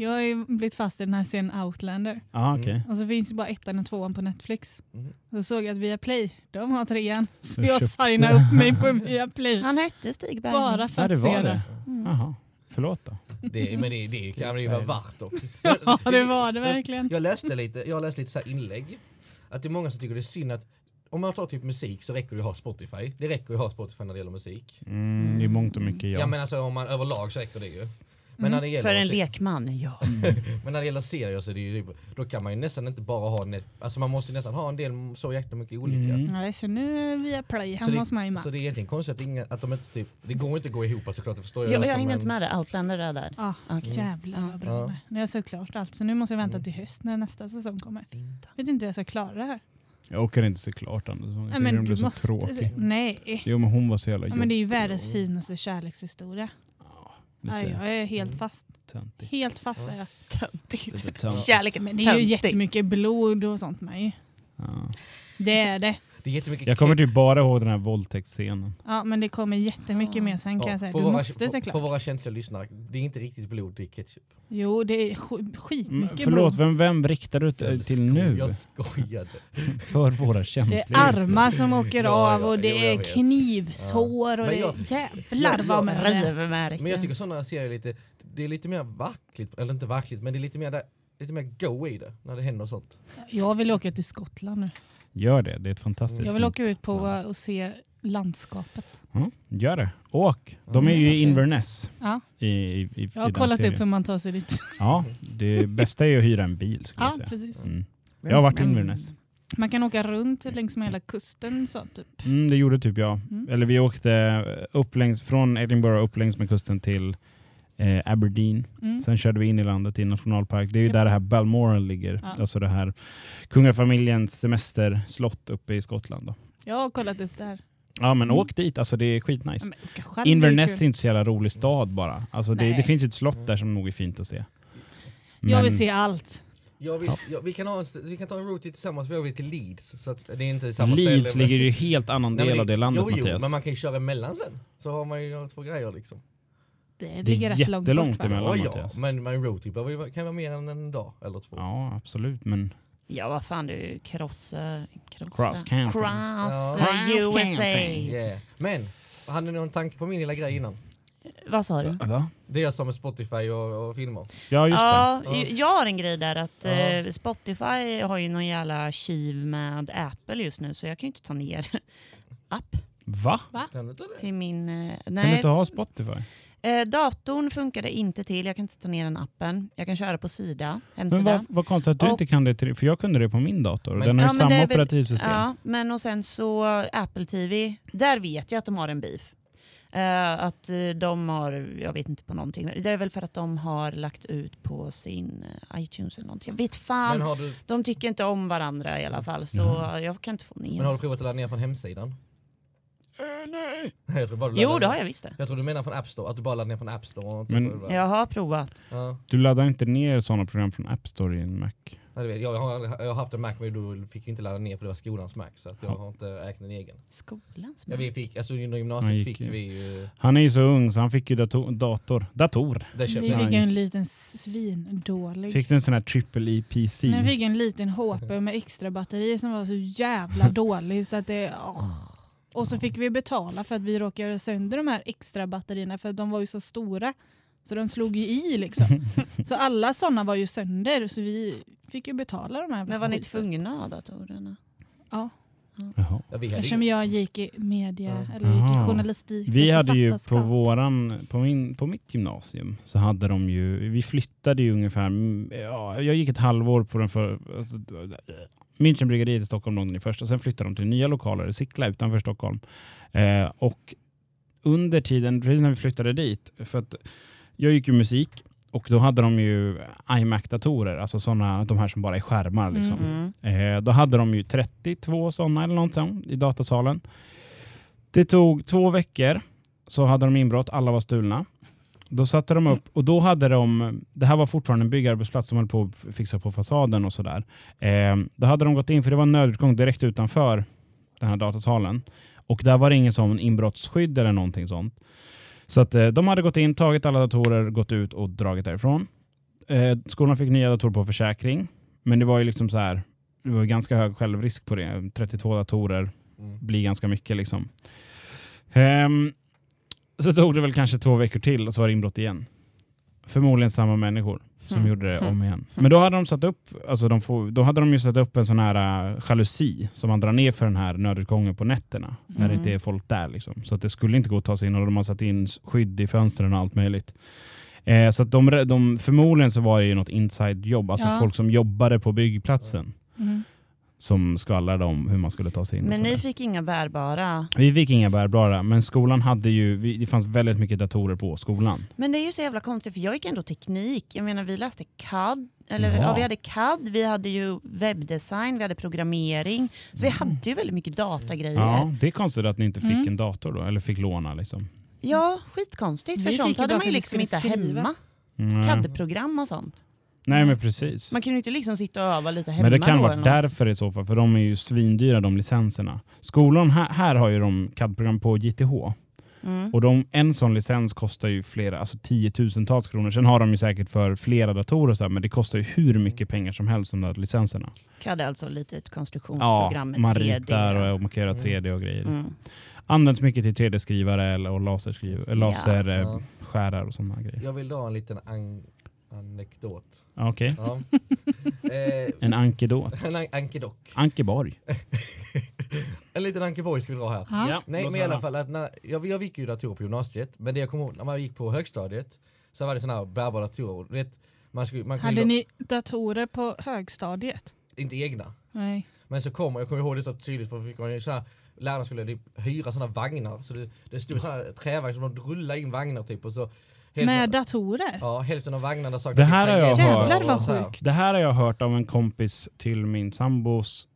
Jag har ju blivit fast i den här serien Outlander. Ja, okej. Mm. Och så finns ju bara ettan och tvåan på Netflix. Mm. Så såg jag att Viaplay, de har trean. Så Du jag signar upp mig på Viaplay. Han hette Stig Bergling. Bara för Ja, att det se var det. det. Mm. Förlåt då. Det, men det, det kan det ju vara värt också. *laughs* Ja, det var det verkligen. Jag läste lite, jag har läst lite så här inlägg. Att det är många som tycker det är synd att om man tar typ musik så räcker det att ha Spotify. Det räcker att ha Spotify när det gäller musik. Mm, I mångt och mycket Ja, ja. men alltså om man överlag så räcker det ju. Men, Mm. när det gäller För en se- lekman, ja. *laughs* men när det gäller serier så är det ju, då kan man ju nästan inte bara ha net, alltså man måste ju nästan ha en del så jäkla mycket olika. Mm. Ja, så nu är Viaplay Så hemma hos mig det, med. så det är egentligen konstigt att, inga, att de inte typ, det går inte att gå ihop såklart, det förstår jag. Jag, jag som hänger inte med det. Outlander är där. Ja, Okej. jävlar vad bra Ja. det är. Nu har jag sett klart allt. Så nu måste jag vänta Mm. till höst när nästa säsong kommer. Fint. Vet inte hur jag ska klara det här. Jag orkar inte se klart Anders. Jag Nej, tycker men den du så måste tråkig. se. Nej. Jo men hon var så jävla Ja, men det är ju jobbig världens finaste kärlekshistoria. Nej, jag är helt Mm. fast. töntig. Helt fast är jag. *laughs* Töntigt. Kärleken Men det är ju jättemycket blod och sånt med ju. Ja. Det är det. Det är jättemycket Jag kommer typ bara ihåg den här våldtäktsscenen. Ja, men det kommer jättemycket mer sen kan jag säga. för Du våra- måste se för, för klart. våra känsliga lyssnare, det är inte riktigt blod, det är ketchup. Jo, det är sk- Mm, skitmycket förlåt, blod. vem, vem riktar du till, skoj- nu? Jag skojade. *laughs* För våra Det känsliga är armar som åker Ja, av ja, och jo, det är knivsår och det är jävlar jag- vad det. Rivmärken. Men jag tycker sådana serier lite, det är lite mer verkligt, eller inte verkligt, men det är lite mer, där, lite mer go i det, när det händer sånt. Jag vill åka till Skottland nu. Gör det, det är ett fantastiskt Jag vill åka ut på land. och se landskapet. Ja, gör det. Åk. De är ju i Inverness. Ja, I, i, i, jag har kollat upp hur man tar sig dit. *laughs* Ja, det bästa är ju att hyra en bil Ja, jag säga. precis. Mm. Jag har varit i Inverness. Man kan åka runt längs med hela kusten så typ. Mm, det gjorde typ jag. Mm. Eller vi åkte upp längs, från Edinburgh upp längs med kusten till eh, Aberdeen. Mm. Sen körde vi in i landet i en nationalpark. Det är ju där det här Balmoral ligger. Ja. Alltså det här kungafamiljens semesterslott uppe i Skottland. Då. Jag har kollat upp det här. Ja men Mm. åk dit, alltså det är skitnice. Ja, men Inverness är inte så jävla rolig stad bara. Alltså det, Nej. det finns ju ett slott där som nog är fint att se. Jag Men- vill se allt. Jag vill, Ja. jag, vi, kan ha en, vi kan ta en roadtrip tillsammans, vi åker till Leeds. Så att det är inte samma Leeds ställe. ligger ju i helt annan Nej, men del av det landet jo, jo, Mattias. men man kan ju köra emellan sen. Så har man ju två grejer liksom. Det, Det är ligger rätt långt jättelångt bort. va? emellan. Ja, ja, men, men roadtrip kan vara mer än en dag eller två. Ja absolut men Ja vad fan du, cross... eh, cross, Cross eh, country. Cross Ja. eh, Cross USA. Yeah. Men, hade ni någon tanke på min lilla grej innan? Vad sa du? Va? Det jag sa med Spotify och, och filmer. Ja just Ja, Ja. jag har en grej där att Ja. eh, Spotify har ju någon jävla kiv med Apple just nu så jag kan ju inte ta ner *laughs* app det. Va? Kan du inte det? till min... eh, Kan du nej, inte ha Spotify? Eh, datorn funkade inte till, jag kan inte ta ner den appen. Jag kan köra på sida, Men hemsida. vad, vad konstigt att du Och- inte kan det, till, för jag kunde det på min dator. Men- den har ju Ja, samma det är väl- operativsystem. Ja, men och sen så Apple TV, där vet jag att de har en beef. Eh, att eh, de har, jag vet inte på någonting, det är väl för att de har lagt ut på sin eh, iTunes eller någonting. Jag vet fan, Men har, du, de tycker inte om varandra i alla fall så Jaha. jag kan inte få ner men har du provat att ladda ner från hemsidan? Nej. Nej, jag tror bara du Jo det har jag visst det. Jag tror du menar från App Store, att du bara laddar ner från App Store. Och inte Men- Jag har provat. Ja. Du laddar inte ner sådana program från App Store i en Mac? Ja, det vet jag. Jag, har, jag har haft en Mac men då fick vi inte ladda ner för det var skolans Mac så att jag Ja. har inte ägt en egen. Skolans Ja, vi fick, alltså Han gymnasiet gick fick vi ju... Han är ju så ung så han fick ju dator. dator. dator. Det Vi Nej. fick en liten svindålig. Fick du en sån här triple E PC? Jag fick en liten HP med extra batteri som var så jävla dålig så att det... åh. Och så fick vi betala för att vi råkade göra sönder de här extra batterierna för att de var ju så stora. Så de slog ju i liksom. *laughs* Så alla sådana var ju sönder så vi fick ju betala de här. Men var ni tvungna att ha datorerna? Ja, Jaha. Ja, vi hade eftersom jag gick i media Ja. eller gick i Jaha. journalistik Vi hade ju på, våran, på, min, på mitt gymnasium så hade de ju, vi flyttade ju ungefär, mm, ja, jag gick ett halvår på den för, alltså, Münchenbryggeriet i Stockholm låg den i första, sen flyttade de till nya lokaler i Sickla utanför Stockholm. Eh, och under tiden, precis när vi flyttade dit, för att jag gick ju musik och då hade de ju iMac-datorer, alltså sådana, de här som bara är skärmar. Liksom. Mm. Eh, då hade de ju 32 sådana eller något sånt i datasalen. Det tog två veckor så hade de inbrott, alla var stulna. Då satte de upp och då hade de, det här var fortfarande en byggarbetsplats som höll på att fixa på fasaden och sådär. Eh, då hade de gått in, för det var en nödutgång direkt utanför den här datasalen. Och där var det ingen sån inbrottsskydd eller någonting sånt. Så att eh, de hade gått in, tagit alla datorer, gått ut och dragit därifrån. Eh, skolan fick nya datorer på försäkring. Men det var ju liksom så här, det var ganska hög självrisk på det. 32 datorer mm. blir ganska mycket liksom. Ehm, så tog det väl kanske två veckor till och så var det inbrott igen. Förmodligen samma människor som Mm. gjorde det om Mm. igen. Men då hade de satt upp, alltså de får, då hade de ju satt upp en sån här uh, jalusi som man drar ner för den här nödutgången på nätterna när det Mm. inte är folk där. Liksom. Så att det skulle inte gå att ta sig in och de har satt in skydd i fönstren och allt möjligt. Eh, så att de, de, förmodligen så var det ju något inside-jobb, alltså Ja. folk som jobbade på byggplatsen Mm. Som skvallrade om hur man skulle ta sig in. Men ni fick inga bärbara. Vi fick inga bärbara, men skolan hade ju, vi- det fanns väldigt mycket datorer på skolan. Men det är ju så jävla konstigt för jag gick ändå teknik. Jag menar vi läste CAD, eller Ja. ja. vi hade CAD, vi hade ju webbdesign, vi hade programmering. Så vi hade ju väldigt mycket datagrejer. Ja, Ja, det är konstigt att ni inte fick Mm. en dator då, eller fick låna liksom. skitkonstigt. För Vi sånt hade man ju liksom inte skriva. hemma. Mm. CAD-program och sånt. Nej men precis. Man kunde ju inte liksom sitta och öva lite hemma Men det kan då vara därför i så fall, för de är ju svindyra de licenserna. Skolan här, här har ju de CAD-program på JTH. Mm. Och de, en sån licens kostar ju flera, alltså tiotusentals kronor. Sen har de ju säkert för flera datorer, och så här, men det kostar ju hur mycket pengar som helst de där licenserna. CAD är alltså ett litet Ja, konstruktionsprogram med man 3D. ritar och man kan göra 3D och grejer. Mm. Används mycket till 3D-skrivare eller och laserskriv- laserskärare Ja. skärare och sådana grejer. Jag vill dra en liten anekdot. Okej, Ja. *laughs* eh, en ankedot. en an ankedock. Ankeborg. *laughs* en liten Ankeborg ska vi dra här. Ja. Nej men i alla fall, att när, jag, jag gick ju datorer på gymnasiet, men det jag kommer ihåg när man gick på högstadiet så var det sådana här bärbara datorer. Vet, man skulle, man kunde Hade ni datorer på högstadiet? Inte egna. Nej. Men så kommer, jag kommer ihåg det så tydligt för fick man ju så här, lärarna skulle hyra sådana vagnar. Så det, det stod sådana trävagnar som de rullade in vagnar typ och så Med datorer? Ja, hälften av vagnarna saknade Det här har jag hört. Jävlar vad sjukt. Det här har jag hört av en kompis till min sambos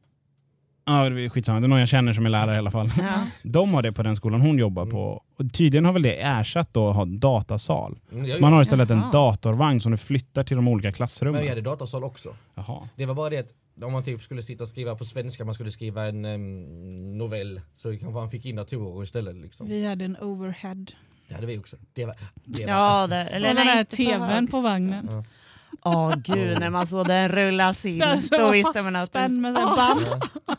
Ja, är skitsamma. Det är någon jag känner som är lärare i alla fall. Ja. *laughs* De har det på den skolan hon jobbar Mm. på. Och tydligen har väl det ersatt då att ha datasal. Mm, Man har istället en Jaha. datorvagn som du flyttar till de olika Men klassrummen. vi hade datasal också. Jaha. Det var bara det att om man typ skulle sitta och skriva på svenska, man skulle skriva en em, novell, så kanske man fick in datorer istället. Liksom. Vi hade en overhead. Det hade vi också. Det var, det var, Ja, det, eller och den här inte tvn på vagnen. Ja. Åh gud, när man såg den rullas in, Den då visste man att... fastspänd med en band. Ja.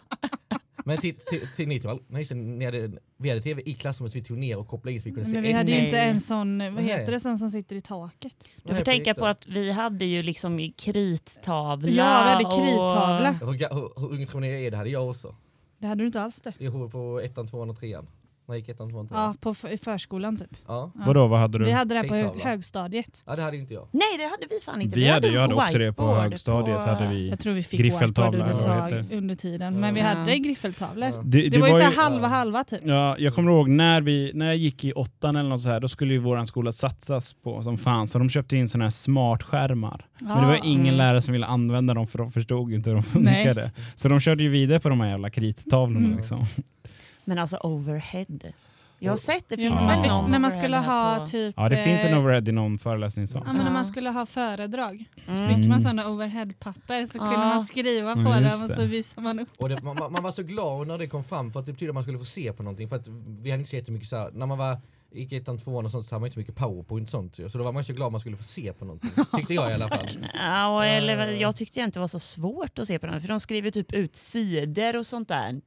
Men till, till, till ni två, nej, just det, ni hade, vi hade tv i klassrummet så vi tog ner och kopplade in så vi kunde se Men vi hade ju inte en sån, vad Nej. heter det, sån som sitter i taket? Du får tänka på att vi hade ju liksom i krittavla. Ja, vi hade och- krittavla. Hur, ga- hur, hur ung tror ni jag är? Det hade jag också. Det hade du inte alls det. Jag var på ettan, tvåan och trean. När gick ettan, tvåan, trean. Ja, på f- i förskolan typ. Ja. Vadå, vad hade du? Vi hade det på hög, Krittavla. högstadiet. ja, det hade inte jag. Nej, det hade vi fan inte. Vi hade, jag hade också det på whiteboard högstadiet. på- Hade vi. Jag tror vi fick Griffeltavla, whiteboard under, eller vad tag, heter under tiden. Men vi Ja. hade griffeltavlor. Ja. Det, Det, var ju så här halva ja. halva typ. Ja, jag kommer ihåg när, vi, när jag gick i åttan eller något så här, då skulle ju våran skola satsas på som fan, så de köpte in såna här smartskärmar. Men det var ingen Mm. lärare som ville använda dem för de förstod inte hur de funkade. Så de körde ju vidare på de här jävla krittavlorna. Mm. Liksom. Men alltså overhead. Jag har sett, det finns Ja. väl någon när man skulle ha på- typ... Ja, det finns en eh, overhead i någon föreläsningssal. Ja, men när man skulle ha föredrag så Mm. fick man sådana overheadpapper så Ja. kunde man skriva på Ja, dem och så visade man upp. Och det, man, man var så glad när det kom fram för att det betyder att man skulle få se på någonting. För att vi hade inte så jättemycket så här, när man var gick i ettan, tvåan och sånt så hade man inte så mycket powerpoint och sånt. Så då var man ju så glad man skulle få se på någonting. *laughs* Tyckte jag i alla fall. Ja, eller, Eh. jag tyckte inte det var så svårt att se på den, för de skriver typ ut sidor och sånt där.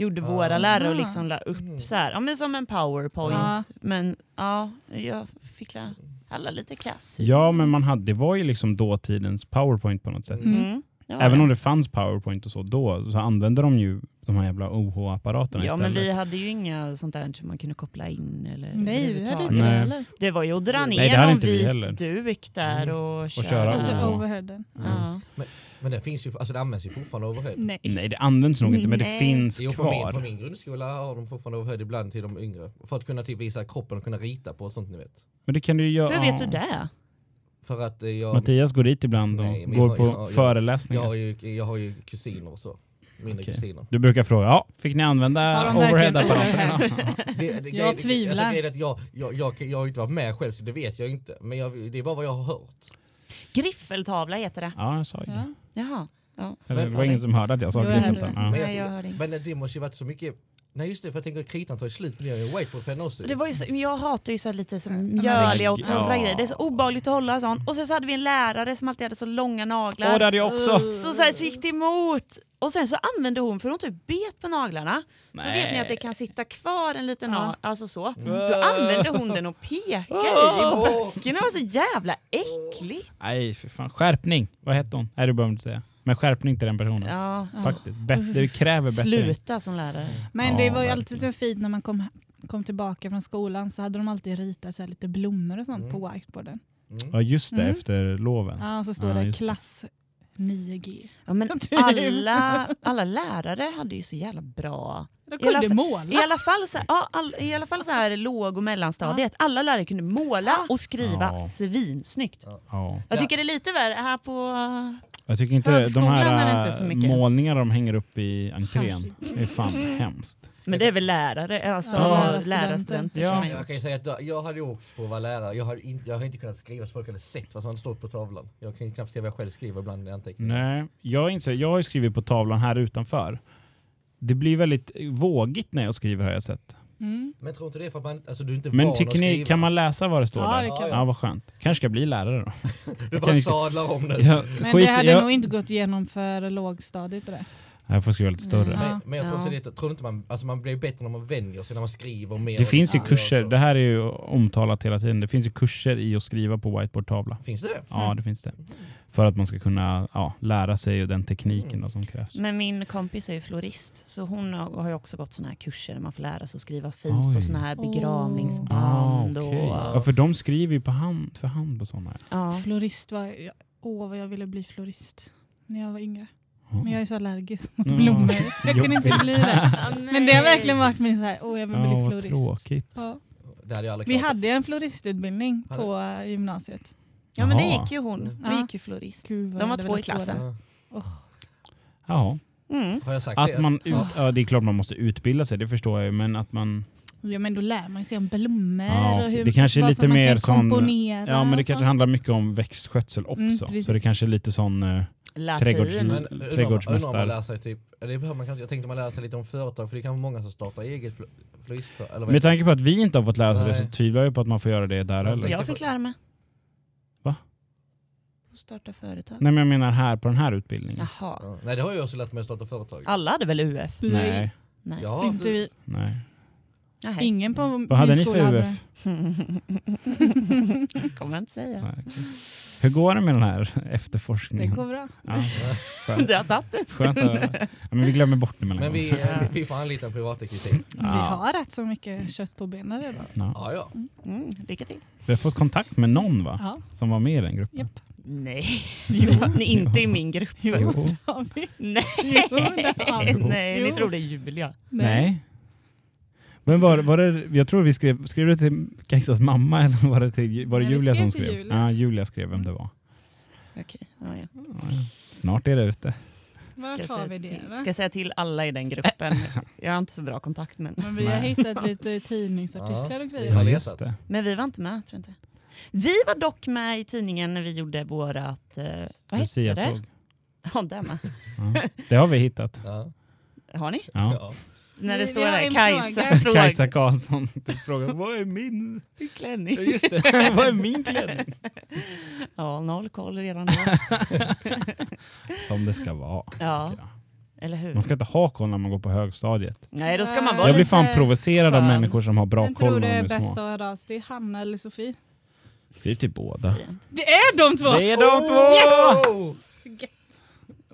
Gjorde Ah. våra lärare och liksom la upp Mm. så här, ja men som en powerpoint. Ja. Men ja, jag fick la, alla lite kass. Ja, men man hade, det var ju liksom dåtidens powerpoint på något sätt. Mm. Ja, Även om det fanns powerpoint och så då, så använde de ju de här jävla OH-apparaterna Ja istället. men vi hade ju inga sånt där som man kunde koppla in eller Nej, vi hade inte det heller. Det var ju att dra ner Nej, det någon vit heller. duk där Mm. och, köra. köra Och så Ja. overheaden. Ja. Men det finns ju, alltså det används ju fortfarande overhead. Nej. Nej, det används nog inte, men det Nej. finns Jo, på min, kvar. på min grundskola har de fortfarande overhead ibland till de yngre. För att kunna typ visa kroppen och kunna rita på och sånt ni vet. Men det kan du ju göra. Hur vet du det? För att eh, jag, Mattias går dit ibland och Nej, men går jag- på jag- jag- föreläsningar. jag, har ju, jag har ju kusiner och så. Mindre Okej. kusiner. Du brukar fråga, ja, fick ni använda overhead-apparaterna? *laughs* Det, det, Jag tvivlar. Alltså, grejen är att jag, jag, jag, jag har inte varit med själv så det vet jag inte. Men jag, det är bara vad jag har hört. Griffeltavla heter det. ja, jag sa ju det. Ja. Jaha. Ja. Eller, det var ingen som hörde att jag sa griffeltavla. det. Ja. Men, Nej, jag, men det måste ju varit så mycket Nej just det, för jag tänker att kritan tar ju slut det. Jag har en whiteboardpenna också. Det var ju så, jag hatar ju så här lite så men- mjöliga och Ja. torra grejer. Det är så obehagligt att hålla sånt. Och sen så hade vi en lärare som alltid hade så långa naglar. Åh, det hade jag också! Så, så, här, så gick det emot. Och sen så använde hon, för hon typ bet på naglarna. Så vet ni att det kan sitta kvar en liten Ja. nagel, alltså så. Mm. Då använde hon den och pekade i backen. Det var så jävla äckligt. Nej, för fan. Skärpning! Vad hette hon? Nej, det behöver du inte säga. Men skärpning till den personen. Ja. Faktiskt. Bet- det kräver bättre. Sluta som lärare. Men det var ju alltid så fint när man kom, kom tillbaka från skolan så hade de alltid ritat så här lite blommor och sånt Mm. på whiteboarden. Mm. Ja, just det. Mm. Efter loven. Ja, och så står Ja, det. klass 9G. Ja, men *laughs* alla, alla lärare hade ju så jävla bra De I alla kunde fall- måla. I alla fall så här, ja, all, i alla fall så här låg och mellanstadiet. Alla lärare kunde måla och skriva Ja. svinsnyggt. Ja. Jag tycker det är lite värre här på... Jag tycker inte de här inte så äh, mycket. målningar de hänger upp i entrén det är fan hemskt. Men det är väl lärare, alltså Ja, lärarstudenter. lärarstudenter. Ja. Jag kan ju säga att jag- jag hade åkt på att vara lärare. Jag har, in, jag har inte kunnat skriva så folk hade sett vad som hade stått på tavlan. Jag kan ju knappt se vad jag själv skriver ibland i anteckningar. Nej, jag, inser, jag har ju skrivit på tavlan här utanför. Det blir väldigt vågigt när jag skriver har jag sett. Mm. Men tror inte det är för att man, alltså du är inte Men tycker ni, skriva. kan man läsa vad det står Ja, där? det kan Ja, vad skönt. Kanske ska bli lärare då. *laughs* Du bara sadlar om det. Jag, Men skit, det hade jag, nog inte gått igenom för lågstadiet det. Jag får skriva lite större. Ja. Men, men jag tror Ja. också det, tror inte man, alltså man blir bättre när man vänjer sig, när man skriver mer. Det finns ju kurser, det här är ju omtalat hela tiden. Det finns ju kurser i att skriva på whiteboardtavla. Finns det det? Ja, det finns det. För att man ska kunna ja, lära sig den tekniken då som krävs. Men min kompis är ju florist, så hon har ju också gått såna här kurser där man får lära sig att skriva fint Oj. på såna här begravningsband. Ah, okej. och, Ja, för de skriver ju på hand, för hand på sådana här. ja. Florist var... Åh, vad jag ville bli florist när jag var yngre. Ja. Men jag är så allergisk mot Ja, blommor så jag kan inte bli det. *laughs* Men det har verkligen varit min så här, åh jag vill bli vad florist. tråkigt. Ja. Det hade jag aldrig Vi klarat. hade en floristutbildning på eh, gymnasiet. Ja men det Jaha. gick ju hon. Vi Ja. gick ju florist. Gud, vad De jag var hade två i velat klassen. Ja. Ja. Mm. Har jag sagt Att det? man ut, Ja. ja, det är klart man måste utbilda sig, det förstår jag ju, men att man... Ja men då lär man sig om blommor Ja, och hur, det kanske är vad lite som man mer kan sån- komponera. Ja, men det och kanske så. handlar mycket om växtskötsel också. Mm, så det kanske är lite sån... eh, Latin. Trädgårds- Men Mm, trädgårdsmästare. man lär sig typ, det behöver man kanske, jag tänkte man lär sig lite om företag för det är kanske många som startar eget fl- floristföretag. Med tanke på att vi inte har fått lära oss det Nej. så tvivlar jag på att man får göra det där Jag heller. Jag fick lära mig. Va? Att Starta företag. Nej men jag menar här på den här utbildningen. Jaha. Ja. Nej det har jag också lärt mig att starta företag. Alla hade väl UF? Nej, Nej. Ja, Inte vi. nej. Nej. Ingen på Vad hade min ni för UF? *laughs* kommer jag inte säga. Nej. okej. Hur går det med den här Det efterforskningen? går bra. Ja, skönt. *laughs* Det har tagit en höra. ja, men vi glömmer bort det mellan Men vi, eh, vi får anlita en privatdetektiv. Men Vi Ja. har rätt så mycket kött på benen redan. Ja. Ja, ja. Mm, lycka till. Vi har fått kontakt med någon va? Ja, Som var med i den gruppen. Japp. Nej, *laughs* ni är inte i min grupp. jo, Jo. det. Nej, Jo, det. Nej ni Jo. tror det är Julia. Nej. Men var, var det, jag tror vi skrev, skrev det till Kajsas mamma eller var det, till, var det Nej, vi Julia skrev som skrev? Julia. Ja, Julia skrev vem det var. Okej, ja, ja. Ja. Snart är det ute. Har säga vi det till-? Ska jag säga till alla i den gruppen. *laughs* Jag har inte så bra kontakt men, Men vi har Nej. hittat lite *laughs* tidningsartiklar och vi grejer. har Ja, letat. just det. men vi var inte med tror jag inte. Vi var dock med i tidningen när vi gjorde vårat, eh, vad hette det? Ja, det med. Ja. Det har vi hittat. Ja. Har ni? Ja. När det Vi- står vi där Kajsa fråga. Kajsa Karlsson typ frågar vad är min klänning. Ja, just det. *laughs* vad är min klänning? Ja, noll koll redan då. *laughs* Som det ska vara. Ja. Eller hur? Man ska inte ha koll när man går på högstadiet. Nej, då ska man vara Jag blir fan provocerad av skön. människor som har bra Vem koll tror när det de är är bäst små. att höra oss? Det är Hanna eller Sofie? Skriv till båda. Det är de två! Det är de två! Oh!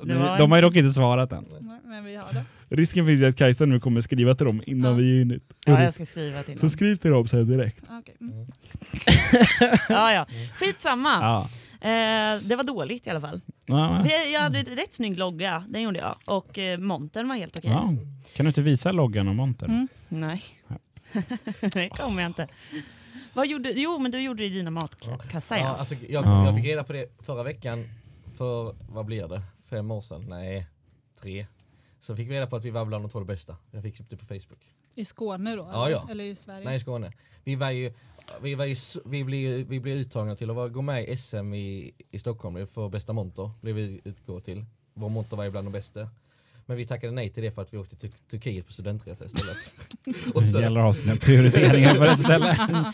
Det var De har ju dock inte svarat än. Men vi har det. Risken finns ju att Kajsa nu kommer skriva till dem innan Ja. vi är inne. Ja, jag ska skriva till Så honom. skriv till dem sen direkt. Okej. Mm. *laughs* Ja, ja. Skitsamma. Ja. Eh, det var dåligt i alla fall. Ja. Vi, jag hade ett rätt snygg logga, den gjorde jag. Och eh, montern var helt okej. Ja. Kan du inte visa loggan och montern? Mm. Nej. *laughs* Det kommer jag inte. Vad gjorde, jo, men du gjorde det i dina matkassar Ja, ja. alltså, jag, Ja. jag fick reda på det förra veckan för, vad blir det, fem år sedan? Nej, tre. Så fick vi reda på att vi var bland de två bästa. Jag fick upp det på Facebook. I Skåne då? Ja, ja. Eller i Sverige? Nej, i Skåne. Vi var ju, vi, var ju, vi, blev, vi blev uttagna till att vara- gå med i SM i, i Stockholm för bästa monter. Blev vi utgå till. Vår monter var ju bland de bästa. Men vi tackade nej till det för att vi åkte till Turkiet på studentresa istället. *laughs* och Det så, gäller att ha sina prioriteringar på rätt ställe. *laughs*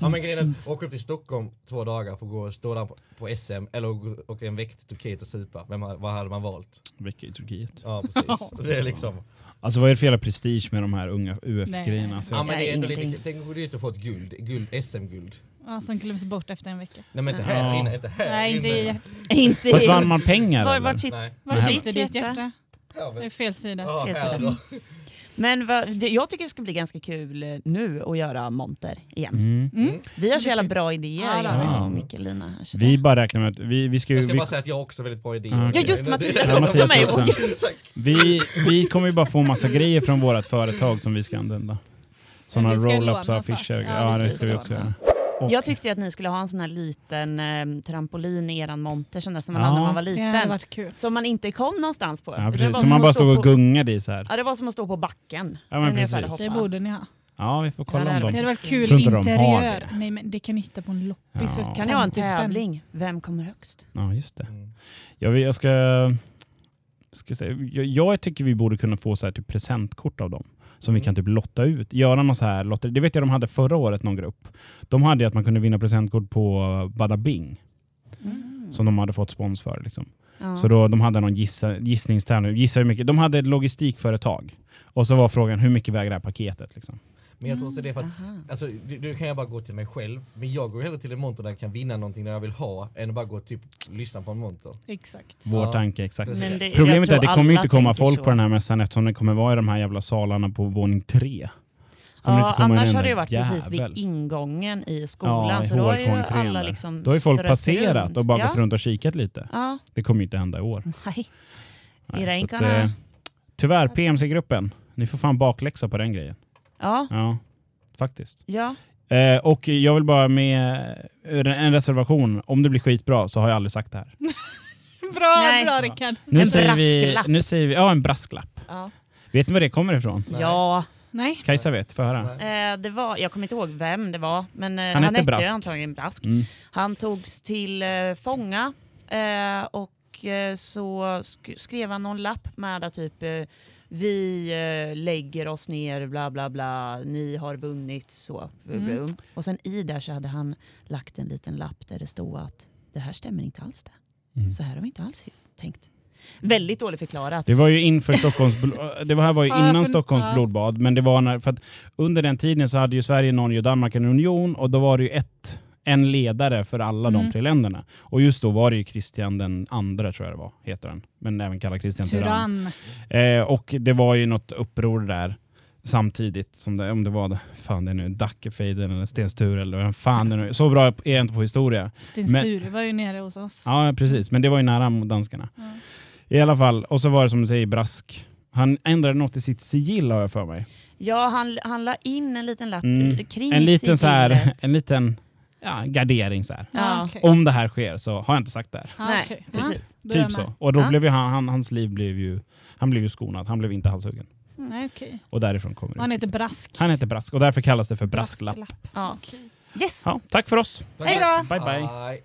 ja, men grejen är att åka upp till Stockholm två dagar för att gå och stå där på, på SM eller åka en vecka till Turkiet och supa. Vem, har- vad hade man valt? Vecka i Turkiet. Ja precis. *laughs* Det är liksom, Alltså vad är det för jävla prestige med de här unga UF-grejerna? Nej. Ja, men det är ändå lite, tänk att gå dit och få ett guld, guld SM-guld. Ja, som glöms bort efter en vecka. Nej men inte här Ja. inne, inte här Nej, inte inne. i... Inte Fast vann man pengar var, vart sitter Nej. Var Nej. sitter ditt hjärta? Ja, Det är men, fel sida. ja, Fel sida. *laughs* Men vad, det, jag tycker det ska bli ganska kul eh, nu att göra monter igen. Mm. Mm. Vi har så jävla bra idéer, Ja, har jag vi. och Mikkelina. här, Vi bara räknar med att vi, vi ska ju... Jag ska Vi, bara säga att jag har också väldigt bra idéer. Okej. Ja, just Det- Mattias Ja, också Mattias med. också. vi, vi kommer ju bara få massa grejer från vårt företag som vi ska använda. Sådana roll-ups och affischer. Ja, det ska vi också göra. Och- Jag tyckte ju att ni skulle ha en sån här liten eh, trampolin i eran monter, som man hade när man var liten. Som man inte kom någonstans på. Ja, Det var precis. som Som man bara stod och på- gungade i så här. Ja, det var som att stå på backen. Ja, men precis. Det borde ni ha. Ja, vi får kolla Ja, det om de... Det hade varit kul interiör. det. Nej men det kan ni hitta på en loppis Ja. Kan jag ha en 50 spänn. tävling? Vem kommer högst? Ja, just det. Mm. Jag, vill- jag ska... ska säga, jag, jag tycker vi borde kunna få så här typ presentkort av dem. Som vi Mm. kan typ lotta ut. Göra någon så här lotteri. Det vet jag de hade förra året, någon grupp. De hade att man kunde vinna presentkort på Bada Bing. Mm. Som de hade fått spons för. Liksom. Ja. Så då, de hade någon gissa, gissningstävling. Gissa hur mycket. De hade ett logistikföretag. Och så var frågan hur mycket väger det här paketet? Liksom. Men jag tror också det är för att Aha. Alltså, du, du kan jag bara gå till mig själv, men jag går hellre till en monter där jag kan vinna någonting där jag vill ha, än att bara gå och typ lyssna på en monter. Exakt. Vår tanke, exakt. Precis. Men det- Problemet är att det kommer inte komma folk så. på den här mässan eftersom det kommer vara i de här jävla salarna på våning tre. Ja, inte komma en annars har det ju varit precis jävel. vid ingången i skolan. Ja, i så då har ju alla liksom Då har ju folk passerat runt. och bara ja. gått runt och kikat lite. Ja, Det kommer ju inte hända i år. nej. Nej, så att, eh, tyvärr, PMC-gruppen. Ni får fan bakläxa på den grejen. Ja, Ja, faktiskt. ja. Eh, och jag vill bara med en- en reservation. Om det blir skitbra så har jag aldrig sagt det här. *laughs* Bra, Nej. bra Rickard. Nu En säger vi, brasklapp. nu säger vi, ja en brasklapp. ja. Vet ni var det kommer ifrån? Nej. ja. Nej. Kajsa vet, får jag höra? Eh, det var, jag kommer inte ihåg vem det var, men eh, Han han, hette Brask. antagligen Brask. Mm. Han togs till eh, fånga eh, och eh, så sk- skrev han någon lapp med att typ eh, vi eh, lägger oss ner, bla bla bla, ni har vunnit, så. Mm. Och sen i där så hade han lagt en liten lapp där det stod att det här stämmer inte alls det. Mm. Så här har vi inte alls tänkt. Väldigt dåligt förklarat. Det var ju inför Stockholms... Det var här var ju *laughs* innan Stockholms blodbad, men det var när... För att under den tiden så hade ju Sverige, Norge och Danmark en union och då var det ju ett, en ledare för alla de Mm. tre länderna. Och just då var det ju Kristian den andra, tror jag det var, heter han. Men även kallad Kristian Tyrann. Tyrann. Eh, och det var ju något uppror där samtidigt som det, om det var, fan det är nu, Dackefejden eller Sten Sture eller vem fan det nu. Så bra är jag inte på historia. Sten Men- Sture var ju nere hos oss. Ja, precis. Men det var ju nära mot danskarna. Ja. I alla fall, och så var det som du säger, Brask. Han ändrade något i sitt sigill har jag för mig. Ja, han, han la in en liten lapp Mm. kring En liten så här, sigillet. en liten ja, gardering så här. Ah, okay. Om det här sker så har jag inte sagt det här. Ah, okay. Typ, ja, typ så. Och då blev ju han, han, hans liv blev ju, han blev ju skonad. Han blev inte halshuggen. Mm, okay. Och därifrån kommer och Han heter Brask. Han heter Brask och därför kallas det för Brasklapp. Brasklapp. Ah, okay. Yes. Ja, tack för oss. Hej då. Bye bye. bye.